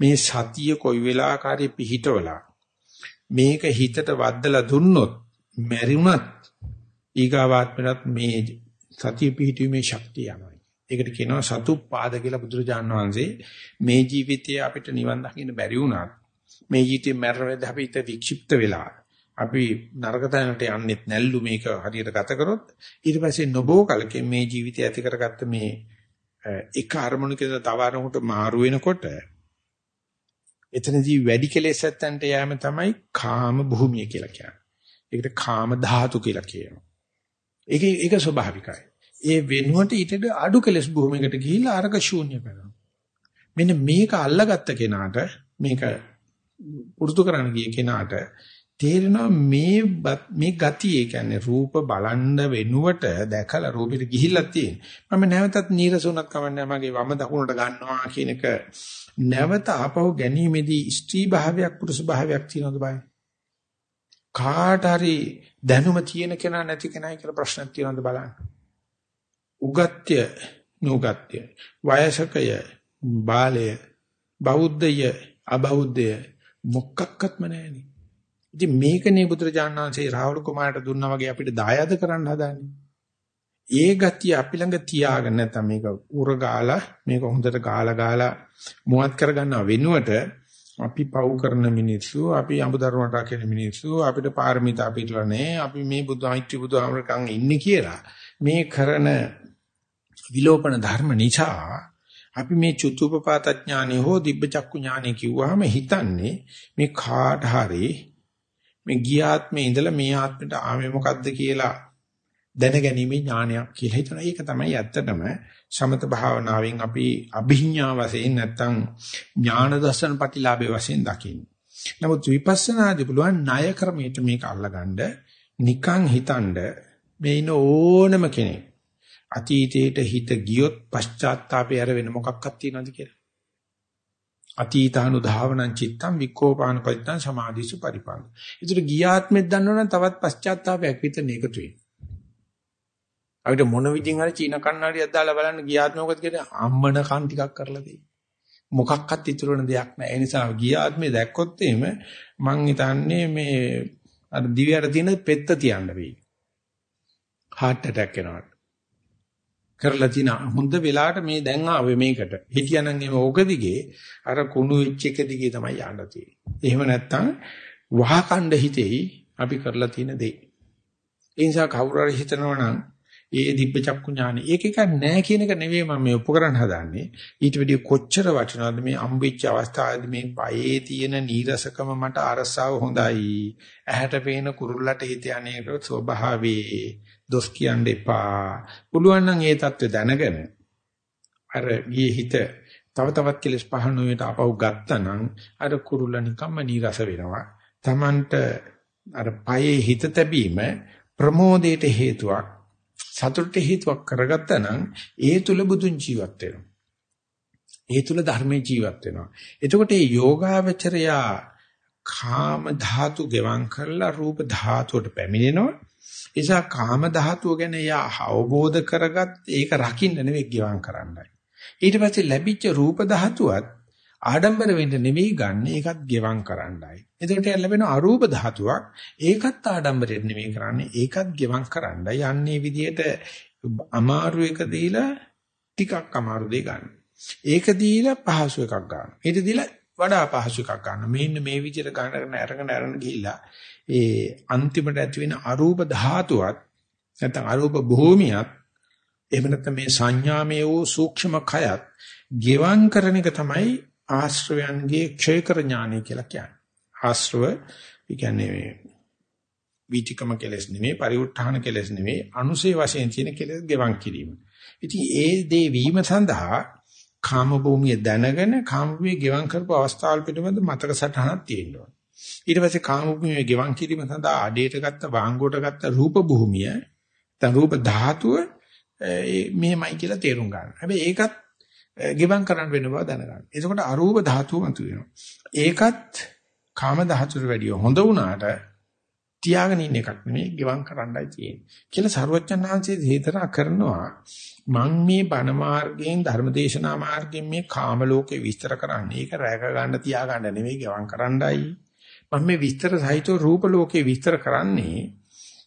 මේ සතිය කොයි වෙලාවකරි පිහිටවලා මේක හිතට වද්දලා දුන්නොත් මැරිුණත් ඊගාවාත්මයට මේ සතිය පිහිටීමේ ශක්තිය යනවා. ඒකට කියනවා සතුප්පාද කියලා බුදුරජාණන් වහන්සේ මේ ජීවිතයේ අපිට නිවන් දකින්න බැරි වුණත් මේ ජීවිතේ මරණයද අපිට වික්ෂිප්ත වෙලා අපි නරක තැනට යන්නෙත් නැල්ලු මේක හරියට ගත කරොත් ඊට පස්සේ නොබෝ කලකින් මේ ජීවිතය ඇති කරගත්ත මේ එක අරමුණක තව අරමුණකට මාරු වෙනකොට එතනදී වැඩි කෙලෙස් ඇත්තන්ට යෑම තමයි කාම භූමිය කියලා කියන්නේ. ඒකට කාම ධාතු කියලා කියනවා. ඒක ඒක ස්වභාවිකයි. ඒ වෙනුවට ඊට අඩු කෙලස් භූමියකට ගිහිල්ලා අරක ශූන්‍ය කරනවා. මෙන්න මේක අල්ලගත්ත කෙනාට මේක පුරුදු කරන්න ගිය කෙනාට තේරෙනවා මේ මේ ගතිය කියන්නේ රූප බලන්න වෙනුවට දැකලා රූපෙට ගිහිල්ලා තියෙන. මම නැවතත් නීරසුණක් කවන්නේ මගේ වම දකුණට ගන්නවා කියන එක නැවත ආපහු ගැනීමේදී ස්ත්‍රී භාවයක් පුරුෂ භාවයක් තියෙනවද බයි? කාට හරි දැනුම තියෙන කෙනා නැති කෙනායි කියලා ප්‍රශ්නක් තියෙනවද බලන්න. උගත්‍ය නුගත්‍ය වයසකය බාලය බෞද්ධය අබෞද්ධය මොකක්වත්ම නැහෙනි. ඉතින් මේකනේ බුදුරජාණන් වහන්සේ රාහුල කුමාරට දුන්නා වගේ අපිට දායාද කරන්න හදාන්නේ. ඒ ගතිය අපි ළඟ තියාගෙන නැත්නම් මේක උරගාලා මේක හොඳට ගාලා ගාලා මුවත් කරගන්නව වෙනුවට අපි පව් කරන මිනිස්සු අපි අමුදරුවට රකින මිනිස්සු අපිට පාරමිතා පිටලා නැහැ අපි මේ බුදුයිත්‍රි බුදුහාමරකන් ඉන්නේ කියලා මේ කරන විලෝපන ධර්ම නිසා අපි මේ චුතුපපාත ඥානෙ හෝ දිබ්බ චක්කු ඥානෙ කිව්වහම හිතන්නේ මේ කාට හරි මේ ගියාත්මේ ඉඳලා මේ ආත්මෙට ආවේ මොකද්ද කියලා දැනගැනීමේ ඥානයක් කියලා හිතනවා. ඒක තමයි ඇත්තටම සමත භාවනාවෙන් අපි අභිඥා වශයෙන් නැත්තම් ඥාන දර්ශන ප්‍රතිලාභයේ වශයෙන් දකින්නේ. නමුත් විපස්සනාදී පුළුවන් ණය ක්‍රමයට මේක අල්ලගන්න නිකං හිතනද මේ ඉන ඕනම කෙනෙක් අතීතයට හිත ගියොත් පශ්චාත්තාපය ඇර වෙන මොකක්වත් තියනවද කියලා. අතීතානුධාවනං චිත්තං වික්ඛෝපාන පරිත්තං සමාධිසු පරිපංග. ඒතර ගියාත්මෙත් දන්නවනම් තවත් පශ්චාත්තාපයක් විතර නේකතු වෙනවා. අපිට මොන විදිහින් හරි චීන කන්නඩියක් දාලා බලන්න ගියාත් මොකද කියන්නේ අම්මන කන් ටිකක් කරලා තියෙන්නේ. මොකක්වත් ඉතුරු වෙන දෙයක් නැහැ. ඒ නිසා ගියාත්මේ දැක්කොත් එහෙම මං හිතන්නේ මේ අර දිවයට තියෙන පෙත්ත තියන්න වෙයි. heart attack එනවා. කරලා තිනා හොඳ වෙලාවට මේ දැන් ආවේ මේකට. හිටියනම් එම ඕක දිගේ අර කුණු වෙච්ච එක දිගේ තමයි යන්න තියෙන්නේ. එහෙම නැත්තම් වහකණ්ඩ හිතෙයි අපි කරලා තියෙන දේ. ඒ නිසා කවුරු හරි හිතනවා නම් ඒ දිබ්බ චක්කු ඥානෙ ඒක එක නෑ කියන එක නෙවෙයි මම මේ ඔප්පු කරන්න හදාන්නේ. ඊට වැඩිය කොච්චර වටිනවද මේ අම්බෙච්ච අවස්ථාවේදී මේ පයේ තියෙන නීරසකම මට අරසාව හොඳයි. ඇහැට පේන කුරුල්ලට හිත යන්නේක ස්වභාවේ දොස් කියන්න එපා. පුළුවන් නම් ඒ தත්ත්වය දැනගෙන අර ගියේ හිත තව තවත් කෙලස් පහළ නොවේට අපව ගත්තනම් අර කුරුල්ල නිකම්ම නීරස වෙනවා. Tamanට අර පයේ හිත තැබීම ප්‍රමෝදයට හේතුවක් සතුටට හේතුවක් කරගත්තා නම් ඒ තුල බුදුන් ජීවත් වෙනවා. ඒ තුල ධර්මයේ ජීවත් වෙනවා. එතකොට මේ යෝගාවචරයා කාම ධාතු ගෙවම් කරලා රූප ධාතුවට පැමිණෙනවා. නිසා කාම ධාතුව ගැන යා අවබෝධ කරගත් ඒක රකින්න නෙවෙයි ගෙවම් කරන්නයි. ඊට පස්සේ ලැබිච්ච රූප ධාතුවත් ආඩම්බර වෙන්න නෙවෙයි ගන්න ඒකත් ගෙවම් කරන්නයි. එතකොට ලැබෙන අරූප ධාතුවක් ඒකත් ආඩම්බරෙන් නෙවෙයි කරන්නේ ඒකත් ගෙවම් කරන්නයි. යන්නේ විදියට අමාරු එක දීලා ටිකක් අමාරු දෙයක් ගන්න. ඒක දීලා පහසු එකක් ගන්න. ඊට දීලා වඩා පහසු එකක් ගන්න. මෙන්න මේ විදියට ගන්නගෙන අරගෙන අරගෙන ගිහිල්ලා ඒ අන්තිමට ඇති වෙන අරූප ධාතුවත් නැත්නම් අරූප භූමියත් එහෙම නැත්නම් මේ සංඥාමය වූ සූක්ෂම කයත් ගෙවම් කරන එක තමයි ආශ්‍රවයන්ගේ ක්ෂය කර ඥානය කියලා කියන්නේ. ආශ්‍රව කියන්නේ වීතිකම කෙලස් නෙමෙයි පරිඋත්ථාන කෙලස් නෙමෙයි අනුසේ වශයෙන් තියෙන කෙලස් ගෙවම් කිරීම. ඉතින් ඒ දේ වීම සඳහා කාම භූමිය දැනගෙන කාම භූමිය ගෙවම් කරපු අවස්ථාවල් පිටමද මතක සටහනක් තියෙනවා. ඊට පස්සේ කාම භූමිය ගෙවම් කිරීම සඳහා අඩේට ගත්ත වාංගුවට ගත්ත රූප භූමිය දැන් රූප ධාතුව මෙහෙමයි කියලා තේරුම් ගන්න. හැබැයි ඒකත් ගෙවම් කරන්න වෙන බව දැනගන්න. එතකොට අරූප ධාතුව මතු වෙනවා. ඒකත් කාම ධාතුවට වැඩිය හොඳ වුණාට තියාගෙන ඉන්න එකක් නෙමෙයි ගෙවම් කරන්නයි තියෙන්නේ. කියලා සරුවච්චන්හන්සේ දේතනා කරනවා මම මේ බණ මාර්ගයෙන් ධර්මදේශනා මාර්ගයෙන් මේ කාම ලෝකේ විස්තර කරන්නේ ඒක රැක ගන්න තියා ගන්න නෙමෙයි ගෙවම් කරන්නයි. මම මේ විස්තර සහිතව රූප ලෝකේ විස්තර කරන්නේ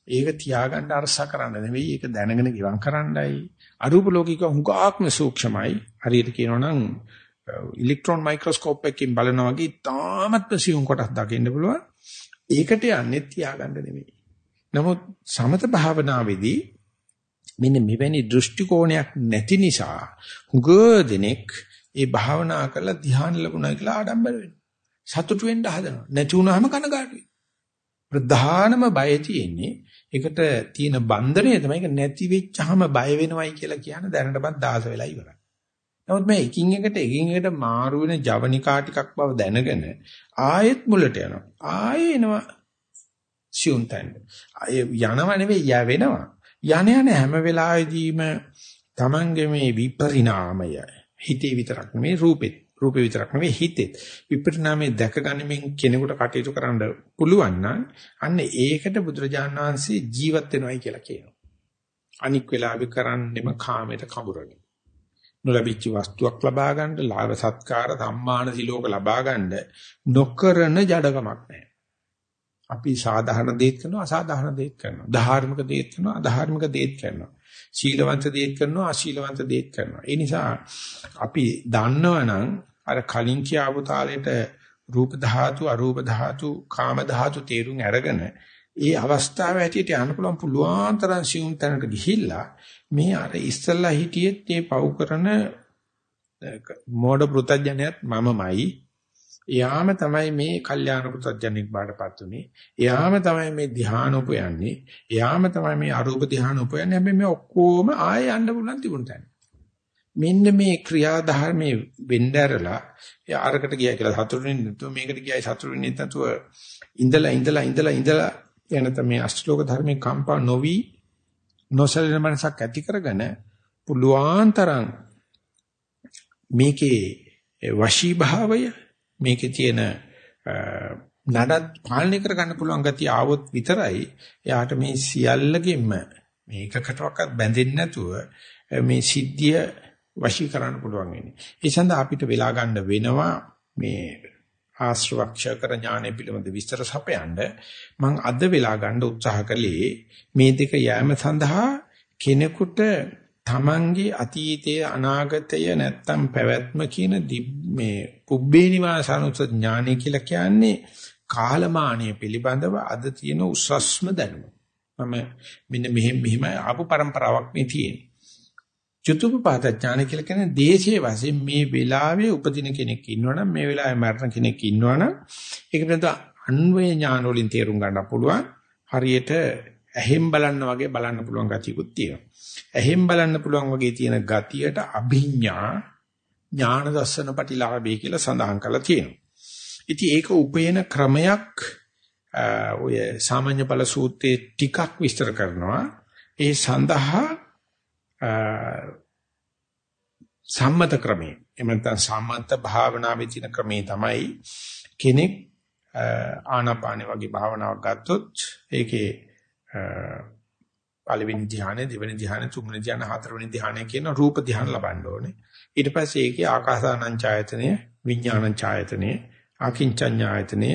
ඒක තියාගන්න අරසා කරන්න නෙවෙයි ඒක දැනගෙන ගිවන් කරන්නයි. අරූප ලෝකික හුඟක්ම සූක්ෂමයි. හරියට කියනවා නම් ඉලෙක්ට්‍රෝන මයික්‍රොස්කෝප් එකකින් බලනවා වගේ තාමත් සියුම් කොටස් දකින්න පුළුවන්. ඒකට යන්නේ තියාගන්න නෙවෙයි. නමුත් සමත භාවනාවේදී මෙන්න මෙවැනි දෘෂ්ටි කෝණයක් නැති නිසා හුඟ දෙනෙක් ඒ භාවනා කරලා ධ්‍යාන ලැබුණා කියලා ආඩම්බර වෙනවා. සතුටු වෙන්න හදනවා. නැති වුනහම කනගාටුයි. ප්‍රධානම බය තියෙන්නේ ඒකට තියෙන බන්ධනය තමයි ඒක නැති වෙච්චාම බය වෙනවයි කියලා කියන දැනටමත් දාස වෙලා ඉවරයි. නමුත් මේ එකින් එකට එකින් එකට මාරු වෙන ජවනිකා ටිකක් බව දැනගෙන ආයෙත් මුලට යනවා. ආයෙ එනවා සියුම්තෙන්. ආයෙ යනව නෙවෙයි ය වෙනවා. යන යන හැම වෙලාවෙදීම Tamange මේ විපරිණාමය හිතේ විතරක් නෙවෙයි රූපෙත් රූපේ විතරක් නෙවෙයි හිතෙත් විපරිණාමයේ දැක ගනිමින් කෙනෙකුට කටයුතු කරන්න පුළුවන් නම් අන්න ඒකට බුදුරජාණන් වහන්සේ ජීවත් වෙනවයි කියලා කියනවා. අනික් වෙලාවෙ කරන්නෙම කාමයට කඹරන. නොලැබිච්ච වස්තුවක් ලබා ගන්න, ලාභ සත්කාර, සම්මාන සිලෝක ලබා ගන්න නොකරන ජඩකමක් නැහැ. අපි සාධාරණ දේත් කරනවා, අසාධාරණ දේත් කරනවා. ධාර්මික දේත් කරනවා, අධාර්මික දේත් කරනවා. ශීලවන්ත දේත් කරනවා, අශීලවන්ත දේත් කරනවා. ඒ නිසා අපි දන්නවනම් අර කලින් කියාපු තාලෙට රූප ධාතු අරූප ධාතු කාම ධාතු තේරුම් අරගෙන ඒ අවස්ථාව ඇටියට යන්න පුළුවන් පුළුවන් තරම් සියුම් තැනකට ගිහිල්ලා මේ අර ඉස්සල්ලා හිටියෙත් මේ පව් කරන මෝඩ පෘතජ්ජනයත් මමමයි එයාම තමයි මේ කල්යාණ පුත්‍ජනෙක් බාටපත් උනේ. එයාම තමයි මේ ධ්‍යාන උපයන්නේ. එයාම තමයි මේ අරූප ධ්‍යාන උපයන්නේ. හැබැයි මේ ඔක්කොම ආයෙ යන්න පුළුවන් තිබුණ තැන. මෙන්න මේ ක්‍රියාධර්මයේ වෙnderලා එයා අරකට ගියා කියලා සතුටුුනේ නැතුව මේකට ගියායි සතුටුුනේ නැතුව ඉඳලා ඉඳලා ඉඳලා ඉඳලා එන තමයි අෂ්ටලෝක ධර්මයේ කම්පා නොවි නොසලින මනසක් ඇති කරගෙන පුළුවන් තරම් මේකේ වශී භාවය මේකේ තියෙන නඩත් පාලනය කර ගන්න පුළුවන් ගතිය ආවොත් විතරයි එයාට මේ සියල්ලකින්ම මේකකටවත් බැඳෙන්නේ නැතුව මේ සිද්ධිය වශී කරන්න පුළුවන් වෙන්නේ. ඒ සඳහා අපිට වෙලා ගන්න වෙනවා මේ ආශ්‍රවක්ෂ කර ඥානෙ පිළිබඳ විස්තර සපයන්න මම අද වෙලා ගන්න උත්සාහ කළේ මේ දෙක යෑම සඳහා කෙනෙකුට තමන්ගේ අතීතයේ අනාගතය නැත්තම් පැවැත්ම කියන මේ පුබ්බේ නිවාසානුස ඥානය කියලා කියන්නේ කාලමානය පිළිබඳව අද තියෙන උසස්ම දැනුම. මම මෙන්න මෙහෙම මෙහෙම ආපු પરම්පරාවක් මේ තියෙන්නේ. චතුප්පපාත ඥාන කියලා කියන්නේ දේශයේ වශයෙන් මේ වෙලාවේ උපදින කෙනෙක් ඉන්නවනම් මේ වෙලාවේ මරණ කෙනෙක් ඉන්නවනම් ඒක පිළිබඳ අන්වය ඥාන වලින් තේරුම් ගන්න පුළුවන්. හරියට ඇහෙන් බලන්න වගේ බලන්න පුළුවන් ගතියකුත් තියෙනවා. ඇහෙන් බලන්න පුළුවන් වගේ තියෙන ගතියට අභිඥා ඥාන දර්ශන ප්‍රතිලාභය කියලා සඳහන් කරලා තියෙනවා. ඉතින් ඒක උපේන ක්‍රමයක් ඔය සාමාන්‍ය ඵල සූත්‍රයේ ටිකක් විස්තර කරනවා. ඒ සඳහා සම්මත ක්‍රමේ එහෙම නැත්නම් සම්මත භාවනාවේ තියෙන ක්‍රමේ තමයි කෙනෙක් ආනාපානෙ වගේ භාවනාවක් ගත්තොත් ඒකේ පළවෙනි ධ්‍යානෙ දෙවෙනි ධ්‍යානෙ තුන්වෙනි ධ්‍යානෙ හතරවෙනි ධ්‍යානෙ කියන රූප ධ්‍යාන ලබන්න ඕනේ ඊට පස්සේ ඒකේ ආකාසානං ඡායතනය විඥානං ඡායතනය අකින්චඤ්ඤායතනය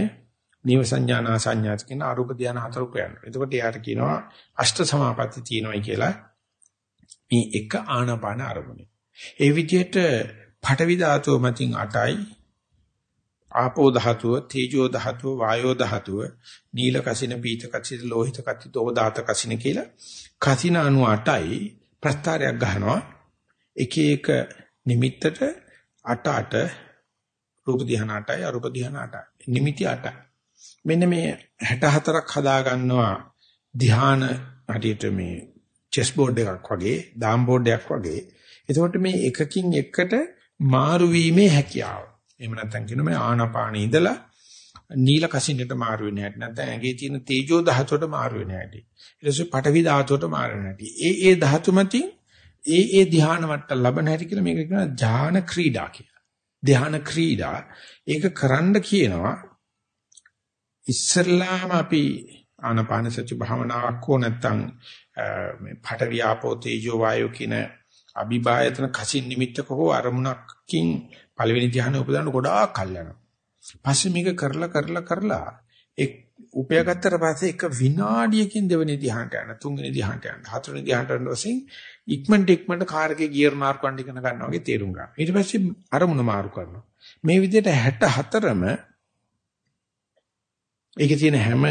නිව සංඥානා සංඥාත කියන අරූප ධ්‍යාන හතර උපයන්න. එතකොට යාට කියනවා අෂ්ට සමාපatti තියෙනවායි කියලා මේ එක ආනාපාන අරමුණේ. ඒ විදිහට පඨවි ධාතුව මතින් 8යි ආපෝ ධාතුව, තේජෝ ධාතුව, වායෝ ධාතුව, නීල කසින, පීත කසින, ලෝහිත කසින, දෝදාත කසින කියලා කසින අණු 8යි ප්‍රස්තාරයක් ගහනවා. එක එක නිමිත්තට 8 8 රූප ධ්‍යාන 8යි අරූප ධ්‍යාන 8යි. නිමිති 8යි. මෙන්න මේ 64ක් හදා ගන්නවා ධ්‍යාන හරියට මේ චෙස් බෝඩ් එකක් වගේ, දාම් බෝඩ් එකක් වගේ. එතකොට මේ එකකින් එකට මාරු වීමේ හැකියාව. එහෙම නැත්නම් කියන මේ ආනාපානෙ ඉඳලා නීල කසින්නට මාරු වෙන හැටි නැත්නම් ඇඟේ තියෙන තේජෝ ධාතුවට මාරු වෙන හැටි. ඊට පස්සේ පඨවි ධාතුවට මාරු වෙන හැටි. ඒ ඒ ධාතු මතින් ඒ ඒ ධ්‍යාන මට්ටම් ලබන හැටි කියලා මේක කියනවා ධ්‍යාන ක්‍රීඩා කියලා. ධ්‍යාන ක්‍රීඩා ඒක කරන්න කියනවා ඉස්සල්ලාම අපි ආනාපාන සති භාවනාවක් හෝ නැත්නම් මේ පඨවි ආපෝ තේජෝ වායෝ කියන අභිභායතන කසින් නිමිත්තක හෝ අරමුණකින් පළවෙනි ධ්‍යානෙ උපදවන්න ගොඩාක් කල් යනවා. පස්සේ මේක කරලා කරලා කරලා එක් උපයාගත්තට පස්සේ එක විනාඩියකින් දෙවෙනි ධ්‍යානට යන තුන්වෙනි ධ්‍යානට යන හතරවෙනි ධ්‍යානට යන වශයෙන් ඉක්මනට ඉක්මනට කාර් එකේ ගියර් මාරු කරන්න ඉගෙන ගන්නවා වගේ තේරුම් ගන්න. ඊට පස්සේ අරමුණ මාරු කරනවා. මේ විදිහට 64ම ඒකේ තියෙන හැම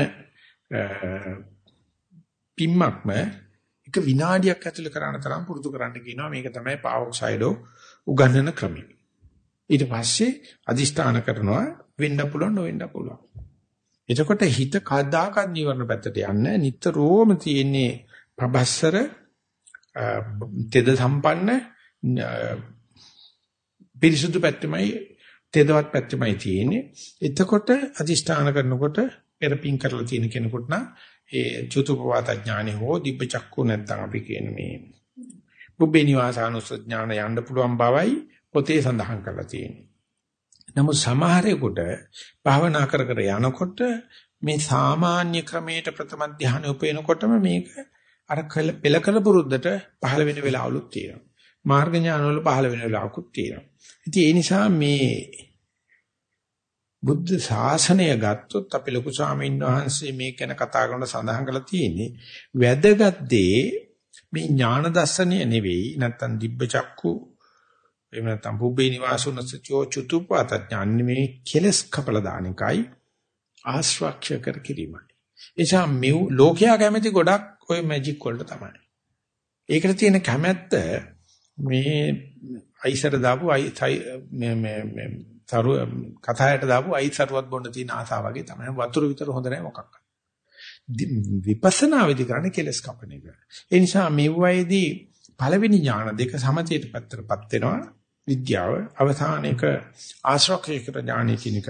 පිම්මක්ම එක විනාඩියක් ඇතුළත කරන්න තරම් පුරුදු කරන්න කියනවා මේක තමයි පාවොක්සයිඩෝ උගන්වන ක්‍රමය. ඊට පස්සේ අදිෂ්ඨාන කරනවා වෙන්න පුළුවන් නොවෙන්න පුළුවන්. එතකොට හිත කදාකත් නිවර්ණ පැත්තට යන්නේ නිතරම තියෙන්නේ ප්‍රබස්සර තෙද සම්පන්න පිරිසුදු පැත්තමයි තෙදවත් පැත්තමයි තියෙන්නේ. එතකොට අදිෂ්ඨාන කරනකොට පෙරපින් කරලා තියෙන කෙනෙකුට නම් ඒ චතුපවාත ඥානෙ හෝ දිබ්බ චක්කු නැත්නම් අපි කියන මේ බුබ්බේ නිවාසානුස්ස ඥාන යන්න පුළුවන් බවයි පොතේ සඳහන් කරලා තියෙන්නේ. නමුත් සමහරෙකුට භාවනා කර කර යනකොට මේ සාමාන්‍ය ක්‍රමයට ප්‍රථම ධානය උපයනකොටම මේක අර පෙළ කළ පුරුද්දට පහළ වෙන වෙලාවලුත් තියෙනවා. මාර්ග ඥාන වල පහළ වෙන වෙලාවකුත් තියෙනවා. ඉතින් ඒ නිසා මේ බුද්ධ ශාසනය ගත්තොත් අපි ලොකු ස්වාමීන් වහන්සේ මේක ගැන කතා කරන සඳහන් කරලා තියෙන්නේ වැදගත් දේ මේ ඥාන දර්ශනය නෙවෙයි නැත්තම් දිබ්බ චක්කු එහෙම නැත්තම් පුබ්බේ නිවාසුනසචෝ චුතුප්පත ඥාන නෙවෙයි කෙලස් කපල දාන එකයි ආශ්‍රක්ෂ කර කිරීමයි. එනිසා මේ ලෝකයා කැමති ගොඩක් ওই මැජික් වලට තමයි. ඒකට තියෙන කැමැත්ත මේ අයිසර දාපු අයි මේ මේ සරු කතායට දාපු අයිත් සරුවත් බොන්න තියෙන ආසාව වගේ තමයි. වතුර විතර හොඳ නැහැ මොකක්ද විපස්සනා වෙදි කරන්නේ කෙලස් කපන එක. ඒ නිසා මෙව්වයේදී පළවෙනි ඥාන දෙක සමතේට පැත්තටපත් වෙනවා. විද්‍යාව අවසානයේක ආශ්‍රක්ෂේකර ඥානී කිනක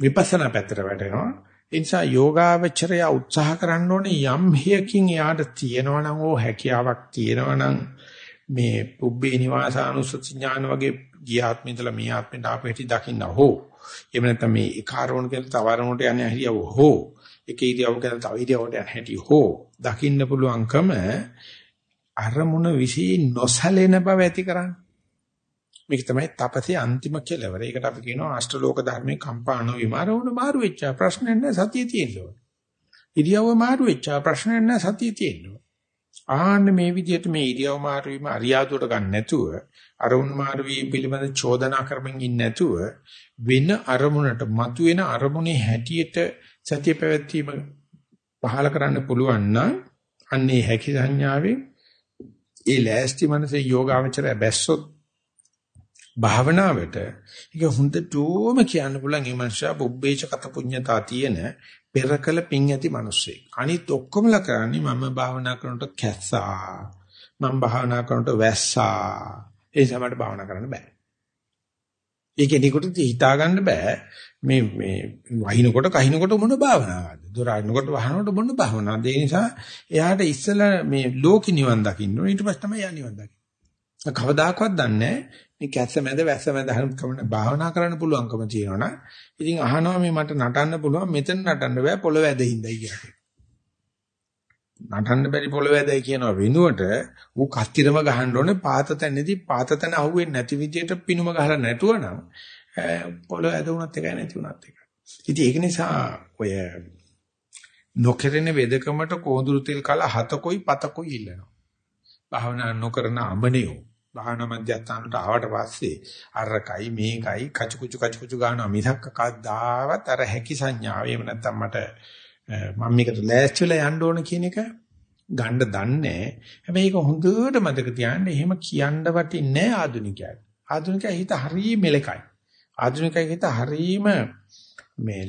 විපස්සනා පැත්තට වැටෙනවා. ඒ නිසා යෝගාවචරය උත්සාහ කරන්න ඕනේ යම් හේයකින් එයාට තියෙනවා නම් ඕ හැකියාවක් තියෙනවා නම් මේ පුබ්බේ නිවාසානුස්සති ඥාන වගේ ගිය ආත්මේ ඉඳලා මේ ආත්මෙට ආපු හැටි දකින්න හෝ එහෙම නැත්නම් මේ එක ආරවණ කියලා තව ආරවණට යන්නේ හරියව හෝ එක ඉරියව් කියලා තව ඉරියව්වට යන හැටි හෝ දකින්න පුළුවන්කම අරමුණ විශ්ී නොසැලෙන බව ඇති කරන්නේ මේක තමයි තපසේ අන්තිම කෙලවර. ඒකට අපි කියනවා අෂ්ටලෝක ධර්මයේ කම්පාණෝ විමාරවුන මාරු වෙච්ච ප්‍රශ්නයක් නෑ සතිය තියෙනවා. ඉරියව්ව මාරු වෙච්ච ප්‍රශ්නයක් නෑ සතිය තියෙනවා. ආන්න මේ විදිහට මේ ඉරියව් මාරු වීම අරියාදුවට ගන්න නැතුව අරුණ මාරු වීම පිළිබඳ චෝදනා කරමින් ඉන්නේ නැතුව වෙන අරමුණට මතුවෙන අරමුණේ හැටියට සතිය පැවැත්වීම පහල කරන්න පුළුවන් නම් අන්නේ හැකි සංඥාවෙන් ඒ ලෑස්ති මනසේ යෝගාවචරය බැස්සොත් භාවනාවට ඒක හොඳටම කියන්න පුළුවන්. මේ මනුෂයා බුබ්බේච කත පුඤ්ඤතා තියෙන පෙරකල පිං ඇති මිනිස්සෙක්. අනිත් ඔක්කොමලා කරන්නේ මම භාවනා කරනකොට කැස්සා. මම භාවනා කරනකොට වැස්සා. ඒ සමහරට භාවනා කරන්න බෑ. ඒක නිකොට හිතා ගන්න බෑ. මේ මේ වහිනකොට කහිනකොට මොන භාවනාවක්ද? දොර අරිනකොට වහනකොට මොන භාවනාවක්ද? ඒ නිසා එයාට ඉස්සලා මේ ලෝකි නිවන් දකින්න ඕනේ. ඊට පස්සේ තමයි යා නිවන් දකින්නේ. කවදාකවත් දන්නේ මේ කැස්ස මැද වැස්ස මැද හරිකම භාවනා කරන්න පුළුවන්කම තියෙනවනම් ඉතින් අහනවා මේ මට නටන්න පුළුවන් මෙතන නටන්න බෑ පොළව ඇදින්දයි කියලා. නටන්න බැරි පොළව ඇදයි කියනවා වෙනුවට ඌ කස්තිරම ගහන්න ඕනේ පාත තැනදී පාත තැන අහුවෙන්නේ නැති විදියට පිනුම ගහලා නැතුවනම් පොළව ඇද වුණත් එකයි නැති වුණත් එකයි. ඉතින් ඒක නිසා ඔය නොකරන වෙදකමට කෝඳුරු තෙල් කල හතකොයි පතකොයි ඉල්ලනවා. භාවනා නොකරන අඹනියෝ භාවනා මධ්‍යස්ථානට ආවට පස්සේ අරකයි මේකයි කචු කුචු කචු කුචු ගන්නවා මිසක් කවදාවත් අර හැකි සංඥාව. එහෙම නැත්නම් මට මම මේකට ලෑස්ති වෙලා යන්න ඕන කියන එක ගන්න දන්නේ හැබැයි ඒක හොඳට මතක තියාගන්න. එහෙම කියන්න වටින්නේ ආදුනිකයාට ආදුනිකයා හිත හරිය මෙලකයි. ආදුනිකයා හිත හරීම මේ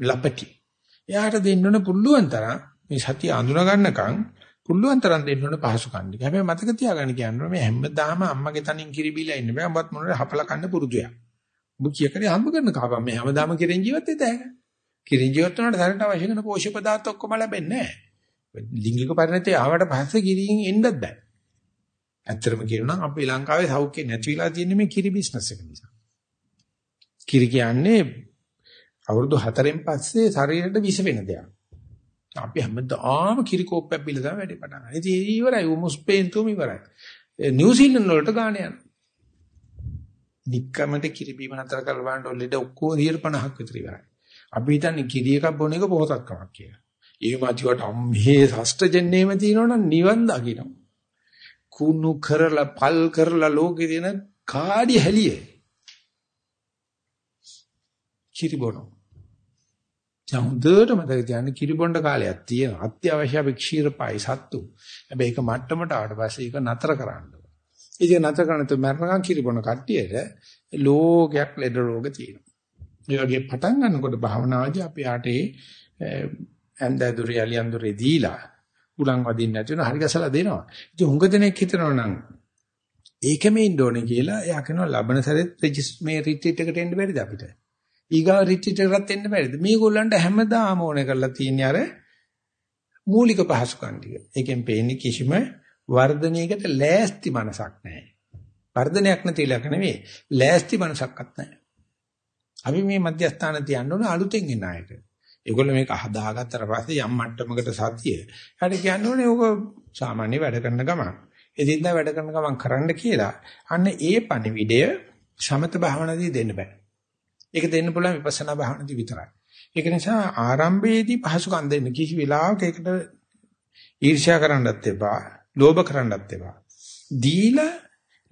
ලපටි. එයාට දෙන්න ඕන පුළුවන් තරම් මේ සතිය අඳුන ගන්නකම් පුළුවන් තරම් දෙන්න ඕන පහසුකම් ටික. හැබැයි මතක තියාගන්න කියන්නේ මේ හැමදාම අම්මගේ තනින් කිරි බීලා ඉන්න බෑ. ඔබත් මොනවාරි හපලා කන්න පුරුදුයක්. ඔබ කිය කරේ හම්බ කරන කපම් මේ හැමදාම කිරෙන් ජීවත් වෙත හැක. කිරෙන් ජීවත් වුණාට සරට අවශ්‍ය කරන පෝෂක පදාර්ථ ඔක්කොම ලැබෙන්නේ නැහැ. ලිංගික පරිණතය ආවට පස්සේ කිරින් එන්නත් බෑ. ඇත්තටම කියනවා නම් අපේ ලංකාවේ සෞඛ්‍ය නැති වෙලා තියෙන්නේ මේ කිරි බිස්නස් එක නිසා. කිරි කියන්නේ අවුරුදු 4න් පස්සේ ශරීරයට විස වෙන දෙයක්. අපි හැමදාම කිරිකෝප්පයක් බිල තමයි වැඩේ පටන් ගන්න. ඉතින් ඉවරයි උමුස්පේන්තුම ඉවරයි. නිව්සීලන්ත වලට ගාන යනවා. නික්කමට කිරි බීම නතර කරලා බලන්න ලෙඩ ඔක්කොම 50ක් විතර ඉවරයි. අපි හිතන්නේ කිරි එකක් බොන එක පොහොසත්කමක් කියලා. ඒ මාතිවට මේ ෂෂ්ඨජන්නේම තියෙනවනම් නිවන් දකින්න. කුණු කරලා පල් කරලා ලෝකේ තියෙන කාඩි හැලියේ. කිරි බොනවා. දැන් හොඳට මතක තියාගන්න කිරිබොණ්ඩ කාලයක් තියෙනවා. අත්‍යවශ්‍ය අපි ක්ෂීරපයි සත්තු. හැබැයි ඒක මට්ටමට ආවට පස්සේ ඒක නතර කරන්න ඕනේ. ඒක නතර කරන්න තු මරණකම් කිරිබොණ කට්ටියට ලෝකයක් ලෙඩ රෝග තියෙනවා. මේ වගේ පටන් ගන්නකොට භාවනාවේදී අපි ආටේ ඇන්දදුරි අලියන්දුරි දීලා උලන් වදින්න නැති වෙන හරි ගසලා දෙනවා. ඉතින් හුඟ දෙනෙක් හිතනවා නම් ඒකෙම ඉන්න ඕනේ කියලා එයා කියනවා ලබන සැරේ මේ රිට්‍රීට් එකට එන්න බැරිද අපිට? ඊගා රිට්‍රීට් එකකට එන්න බැරිද? මේගොල්ලන්ට හැමදාම ඕනේ කරලා තියෙන්නේ අර මූලික පහසුකම් ටික. ඒකෙන් පේන්නේ කිසිම වර්ධනයකට ලෑස්ති මනසක් නැහැ. වර්ධනයක් නැති ඉලක්ක නෙවෙයි. ලෑස්ති මනසක්වත් නැහැ. අපි මේ මධ්‍යස්ථාන තියන්න ඕන අලුතෙන් එන අයට. ඒගොල්ලෝ මේක හදාගත්තට පස්සේ යම් මට්ටමකට සතිය. හරි කියන්න ඕනේ ඕක සාමාන්‍ය වැඩ කරන ගමන්. එදින්දා වැඩ කරන ගමන් කරන්න කියලා. අන්න ඒ පණිවිඩය සමත භාවනාවේදී දෙන්න බෑ. ඒක දෙන්න පුළුවන් විපස්සනා භාවනාවේදී විතරයි. ඒක නිසා ආරම්භයේදී පහසුකම් දෙන්න කිසි වෙලාවක ඒකට ඊර්ෂ්‍යා කරන්නත් එපා, ලෝභ කරන්නත් එපා. දීලා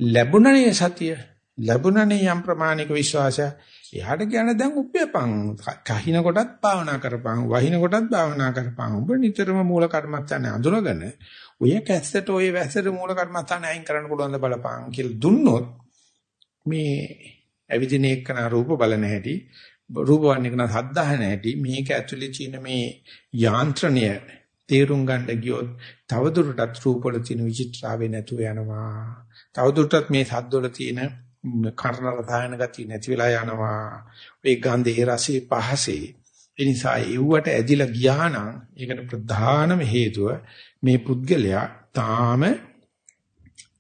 ලැබුණනේ සතිය, ලැබුණනේ යම් ප්‍රමාණික විශ්වාසය. එයාට කියන දැන් උපයපන්. කහින කොටත් භාවනා කරපන්, වහින කොටත් භාවනා කරපන්. ඔබ නිතරම මූල කර්මස්ථාන අඳුනගෙන ඔය කැස්සට ඔය වැස්සට මූල කර්මස්ථාන අයින් කරන්න පුළුවන් ද බලපන් කියලා දුන්නොත් මේ ඇවිදින එක්කන රූප බලන හැටි රූප වන්නේ කන සද්දාහන හැටි මේක ඇතුලේ තියෙන මේ යාන්ත්‍රණය තේරුම් ගන්න ගියොත් තවදුරටත් රූප වල තියෙන විචිත්‍රාවේ නැතුව යනවා. තවදුරටත් මේ සද්දවල තියෙන කර්ණ රසායන ගතිය නැති වෙලා යනවා. ඒ ගන්ධේ රසේ පහසේ ඒ නිසා ඒවට ඇදිලා ගියා නම් ඒකට ප්‍රධානම හේතුව මේ පුද්ගලයා තාම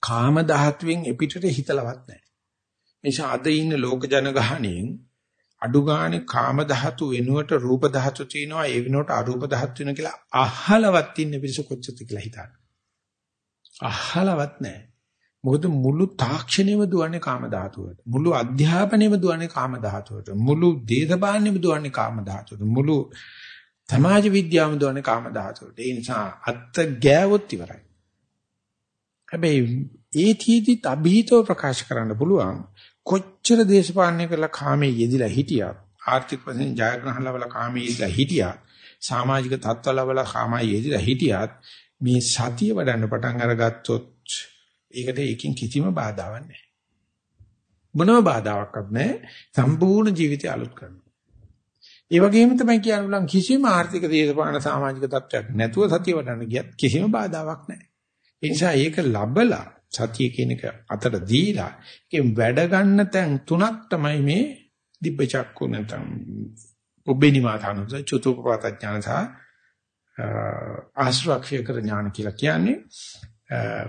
කාම ධාතුවෙන් එපිටට හිතලවත් නැහැ. නිසා අද ඉන්න ලෝක ජනගහණයෙන් අඩු ගානේ කාම ධාතු වෙනුවට රූප ධාතු තියෙනවා ඒ වෙනුවට අරූප ධාතු වෙනවා කියලා අහලවත් ඉන්න පිරිස කොච්චරද කියලා හිතන්න. අහලවත් නැහැ. මොකද මුළු තාක්ෂණයම දුවන්නේ කාම ධාතුවට. මුළු අධ්‍යාපනයම දුවන්නේ කාම ධාතුවට. මුළු දේශපාලනයම දුවන්නේ කාම ධාතුවට. මුළු සමාජ විද්‍යාවම දුවන්නේ කාම ධාතුවට. ඒ නිසා අත්ත ගෑවොත් ඉවරයි. හැබැයි ඒ තීදිත් අභීතව ප්‍රකාශ කරන්න පුළුවන් කොච්චර දේශපාලනය කරලා කාමයේ යෙදිලා හිටියත් ආර්ථික වශයෙන් ජයග්‍රහණ ලැබලා කාමයේ යෙදිලා හිටියත් සමාජික තත්ත්ව ලැබලා කාමයේ යෙදිලා හිටියත් මේ සතිය වඩන්න පටන් අරගත්තොත් ඒකට ඒකෙන් කිසිම බාධාවක් නැහැ. මොනම බාධාවක්වත් නැහැ. සම්පූර්ණ ජීවිතය අලුත් කරනවා. ඒ වගේම තමයි කියන්න පුළුවන් කිසිම ආර්ථික දේශපාලන සමාජික තත්ත්වයක් නැතුව සතිය වඩන්න ගියත් කිසිම බාධාවක් නැහැ. ඒ නිසා ඒක ලබලා සතිය කියන එක අතට දීලා ඒකෙන් වැඩ ගන්න තැන් තුනක් තමයි මේ දිබ්බ චක්කු නැත්නම් ඔබ්බේනිමාතනස චතුප්පත ඥාන සහ ආශ්‍රක්ෂය කර ඥාන කියලා කියන්නේ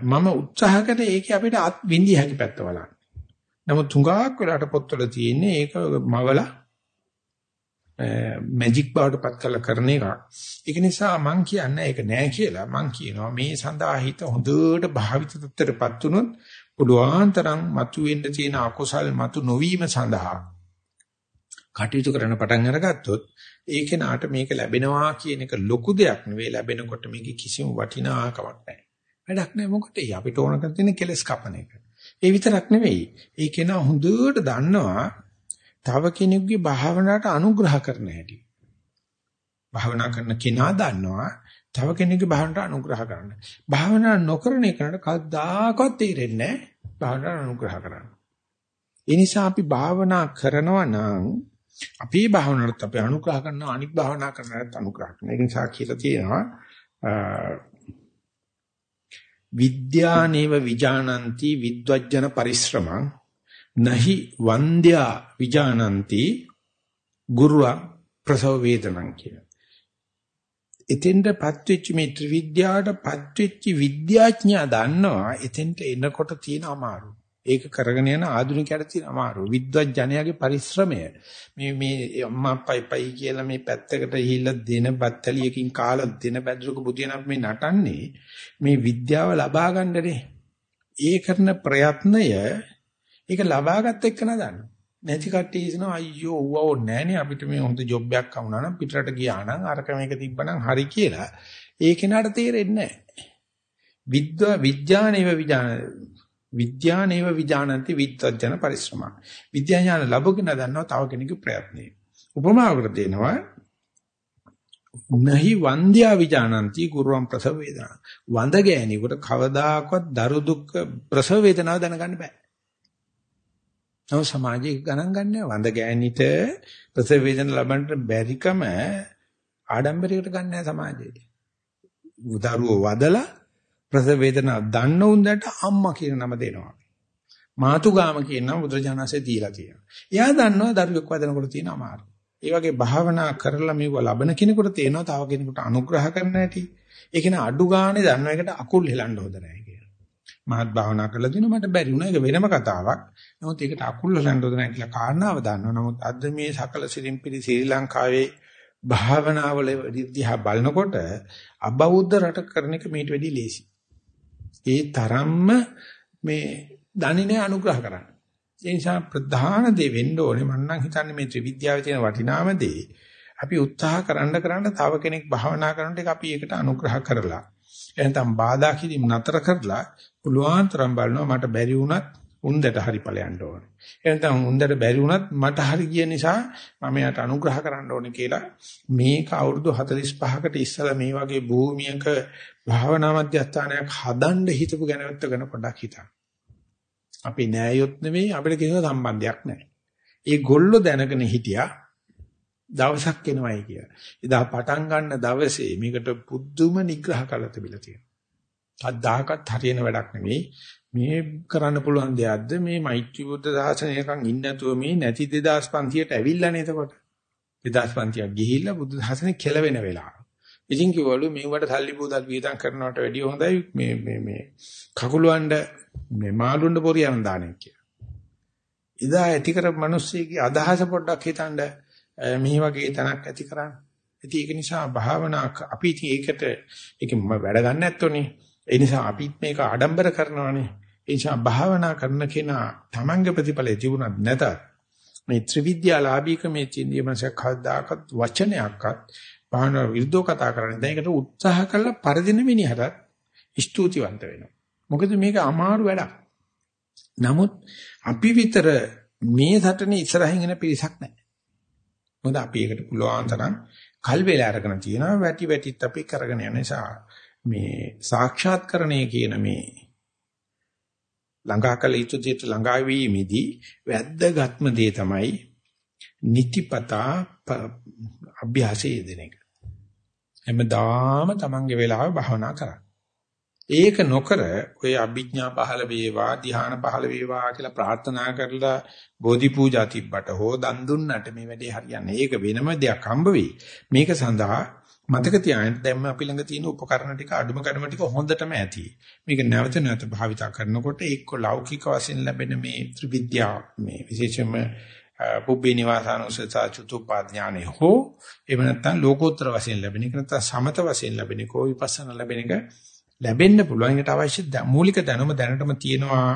මම උත්සාහ කරේ ඒකේ අපිට අත් විඳිය හැකි පැත්ත බලන්න. නමුත් තුඟාක් වෙලාට පොත්වල තියෙන්නේ ඒක මවලා මැජික් බවට පත් කරලා කරන එක. ඒක නිසා මම කියන්නේ ඒක නෑ කියලා. මම කියනවා මේ සඳහා හිත හොඳට භාවිත තත්ත්වයටපත් උනොත් පුළුවන් තරම් මතුවෙන්න තියෙන අකුසල් මතු නොවීම සඳහා කටයුතු කරන පටන් අරගත්තොත් ඒ කෙනාට මේක ලැබෙනවා කියන එක ලොකු දෙයක් නෙවෙයි ලැබෙනකොට මේක කිසිම වටිනාකමක් නැහැ. වැඩක් නැහැ මොකටද? අපිට ඕන කරන තියෙන කෙලස් කපන එක. ඒ විතරක් නෙවෙයි. ඒ කෙනා හොඳට දන්නවා තව කෙනෙකුගේ භාවනාවට අනුග්‍රහ කරන හැටි. භාවනා කරන කෙනා දන්නවා තව කෙනෙකුගේ භාවනාවට අනුග්‍රහ කරන්න. භාවනා නොකරන එකට කවදාකවත් තේරෙන්නේ නැහැ භාවනාවට අනුග්‍රහ කරන්න. ඒ නිසා අපි භාවනා කරනවා නම් අපි භාවනාවට අපි අනුග්‍රහ කරනවා අනිත් භාවනා කරනකට අනුග්‍රහ කරනවා. ඒ නිසා කියලා තියෙනවා විද්‍යානේව විජානಂತಿ විද්වජ්ජන පරිශ්‍රමං නහි වන්ද්‍යා විජානಂತಿ ගුරුවා ප්‍රසව වේදනං කියන. එතෙන්ටපත් වෙච්ච මේ ත්‍රිවිද්‍යාවටපත් වෙච්ච විද්‍යාඥයා දන්නවා එතෙන්ට එනකොට තියෙන අමාරු. ඒක කරගෙන යන ආධුනිකයට තියෙන අමාරු. විද්වත් ජනයාගේ පරිශ්‍රමය. මේ මේ අම්මා පයි පයි කියලා මේ පැත්තකට ගිහිල්ලා දෙන බත්තලියකින් කාලා දෙන බැද්දක බුදියනක් මේ නටන්නේ මේ විද්‍යාව ලබා ගන්නනේ. ඒ කරන ප්‍රයත්නය ඒක ලබාගත් එක්කන දන්නවා. නැති කට්ටිය හිතනවා අයියෝ ඌව ඕනේ නෑනේ අපිට මේ හොඳ ජොබ් එකක් වුණා නම් පිටරට ගියා නම් අරක මේක තිබ්බනම් හරි කියලා. ඒ කෙනාට තේරෙන්නේ නෑ. විද්වා විඥානේව විඥාන විද්‍යානේව විඥානಂತಿ විත්තජන පරිශ්‍රම. විද්‍යා ඥාන ලැබගෙන දන්නවා තව කෙනෙකුගේ ප්‍රයත්නේ. උපමාවකට දෙනවා නහි වන්ද්‍යා විඥානಂತಿ ගුරුවම් ප්‍රසව වේදනා. වඳ ගෑණියෙකුට කවදාකවත් දරු දුක් ප්‍රසව වේදනාව දැනගන්න බෑ. නව සමාජයේ ගණන් ගන්න වඳ ගෑණිට ප්‍රසව වේදන ලබන්න බැරිකම ආඩම්බරයකට ගන්න නැහැ සමාජයේ. උදරුව වදලා ප්‍රසව වේදනා දන්න උන්දට අම්මා කියන නම දෙනවා. මාතුගාම කියන නම බුදුරජාණන්සේ දීලා තියෙනවා. එයා දන්නවා දරුවෙක් වදනකොට තියෙන අමාරු. ඒ වගේ භාවනා කරලා මේව ලබන කෙනෙකුට තේනවා තව කෙනෙකුට අනුග්‍රහ කරන්න ඇති. ඒ කියන්නේ අඩු ගානේ දන්න එකට අකුල් හෙලන්න හොඳ නැහැ කියලා. මහත් භාවනා කරලා දිනු මට බැරි වුණා ඒක වෙනම කතාවක්. නමුත් ඒකට අකුල් හෙලන්න හොඳ නැහැ කියලා කාරණාව දන්නවා. නමුත් අද මේ සකල සිරිම්පිරි ශ්‍රී ලංකාවේ භාවනාවල දිහා බලනකොට අබෞද්ධ රට කරන එක මීට වැඩිය ලේසි. ඒ තරම්ම මේ දන්නේ අනුග්‍රහ කරන්න. ඒ නිසා ප්‍රධාන දේ වෙන්න ඕනේ මම නම් හිතන්නේ මේ ත්‍රිවිද්‍යාවේ තියෙන වටිනාම දේ අපි උත්සාහ කරන්න කරන්න තව කෙනෙක් භාවනා කරනකොට අපි ඒකට අනුග්‍රහ කරලා එහෙනම් බාධා කිරීම නතර කරලා පුළුවන් තරම් බලනවා මට බැරි වුණත් උන්දට හරි ඵලයන්ට ඕනේ. එහෙනම් උන්දට බැරි වුණත් මට හරි ගිය නිසා මම යාට අනුග්‍රහ කරන්න ඕනේ කියලා මේක අවුරුදු 45කට ඉස්සලා මේ වගේ භූමියක භාවනා මධ්‍යස්ථානයක් හදන්න හිතපු ගැනවත් ගැන පොඩ්ඩක් හිතන්න. අපි නෑයොත් නෙවෙයි අපිට කිසිම සම්බන්ධයක් නැහැ. ඒ ගොල්ලෝ දැනගෙන හිටියා දවසක් එනවයි කියලා. එදා පටන් ගන්න දවසේ මේකට පුදුම නිග්‍රහ කළා තිබිලා තියෙනවා. අද්දාකත් හරියන වැඩක් නෙවෙයි. මේ කරන්න පුළුවන් දෙයක්ද මේ මෛත්‍රී බුද්ධ ශාසනයකන් ඉන්න නැතුව මේ නැති 2500ට ඇවිල්ලානේ එතකොට 2500ක් ගිහිල්ලා බුද්ධ ශාසනය කෙලවෙන වෙලාව. ඉතින් කිව්වලු මේවට සල්ලි බෝදල් වියදම් කරනවට වැඩිය හොඳයි මේ මේ මේ කකුලවඬ මේ මාළුන්ඩ පොරියන් දාන්නේ කියලා. ඉදා ඇති කර මිනිස්සෙගේ අදහස පොඩ්ඩක් හිතනද මේ වගේ තනක් ඇති කරන්න. ඉතින් ඒක නිසා භාවනා අපි ඉතින් ඒකට ඒක වැඩ ගන්න නැත්තෝනේ. ඒ නිසා අපිත් මේක ආඩම්බර කරනවානේ. ඒ නිසා භාවනා කරන කෙනා තමන්ගේ ප්‍රතිඵලය තිබුණත් නැතත් මේ ත්‍රිවිද්‍යාලාභීක මේ චින්දිය මාසයක් කවදාකවත් වචනයක්වත් භාවනා විරුද්ධව කතා කරන්නේ. දැන් ඒකට උත්සාහ කළා පරදින මිනිහට ස්තුතිවන්ත වෙනවා. මොකද මේක අමාරු වැඩක්. නමුත් අපි විතර මේ සටනේ ඉස්සරහින් එන පිරිසක් නැහැ. මොකද අපි ඒකට පුළුවන් තරම් කල් වේලා අරගෙන තියෙනවා වැටි වැටිත් අපි කරගෙන යන නිසා මේ සාක්ෂාත්කරණය කියන මේ ළඟා කළ යුතු දෙයට ළඟා වීමේදී වැද්දගත්ම දේ තමයි නිතිපතා අභ්‍යාසයේ දෙන එක. හැමදාම තමන්ගේ වෙලාව භාවනා කරන්න. ඒක නොකර ඔය අභිඥා පහළ වේවා ධ්‍යාන පහළ වේවා කියලා ප්‍රාර්ථනා කරලා බෝධි පූජා තිබ්බට හෝ දන් දුන්නට මේ වැඩේ හරියන්නේ. ඒක වෙනම දෙයක් හම්බ වෙයි. මේක සඳහා මතක තියාගන්න දැන් අපි ළඟ තියෙන උපකරණ ටික අඩුම කඩම ටික හොඳටම ඇති. මේක නැවත නැවත භාවිතා කරනකොට එක්ක ලෞකික වශයෙන් ලැබෙන මේ ත්‍රිවිද්‍යා මේ විශේෂයෙන්ම පුබ්බේ නිවාසානුසතා චතුප්පාඥානෙ හෝ එහෙම නැත්නම් ලෝකෝත්තර වශයෙන් ලැබෙන එක නැත්නම් සමත වශයෙන් ලැබෙන එක විපස්සනා ලැබෙන එක ලැබෙන්න පුළුවන්. ඒකට අවශ්‍ය මූලික දැනුම දැනටම තියෙනවා.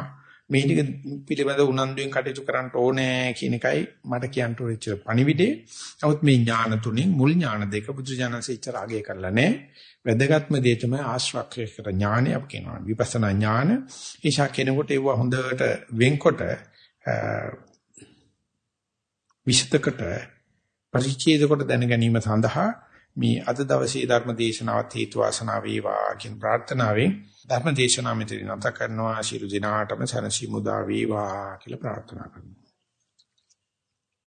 මේ ටික පිළිබඳ උනන්දුවෙන් කටයුතු කරන්න ඕනේ කියන එකයි මට කියන්න උරච්ච පණිවිඩේ. නමුත් මේ ඥාන තුنين මුල් ඥාන දෙක බුදුජානන්සේ ඉච්ච රාගය කරලා නැහැ. වැදගත්ම දේ තමයි ආශ්‍රක්‍රියකර ඥානය අප කියනවා. විපස්සනා ඥාන. ඒෂා කෙනෙකුට ඒව හොඳට වෙන්කොට විෂතකට පරිච්ඡේදකට දැන ගැනීම සඳහා මේ අද දවසේ ධර්ම දේශනාවත් හේතු වාසනා වේවා කියන ප්‍රාර්ථනාවෙන් ධර්ම දේශනාව මෙතන නැත කරනවා. ශිරු දිනාටම සනසි මුදා වේවා කියලා ප්‍රාර්ථනා කරනවා.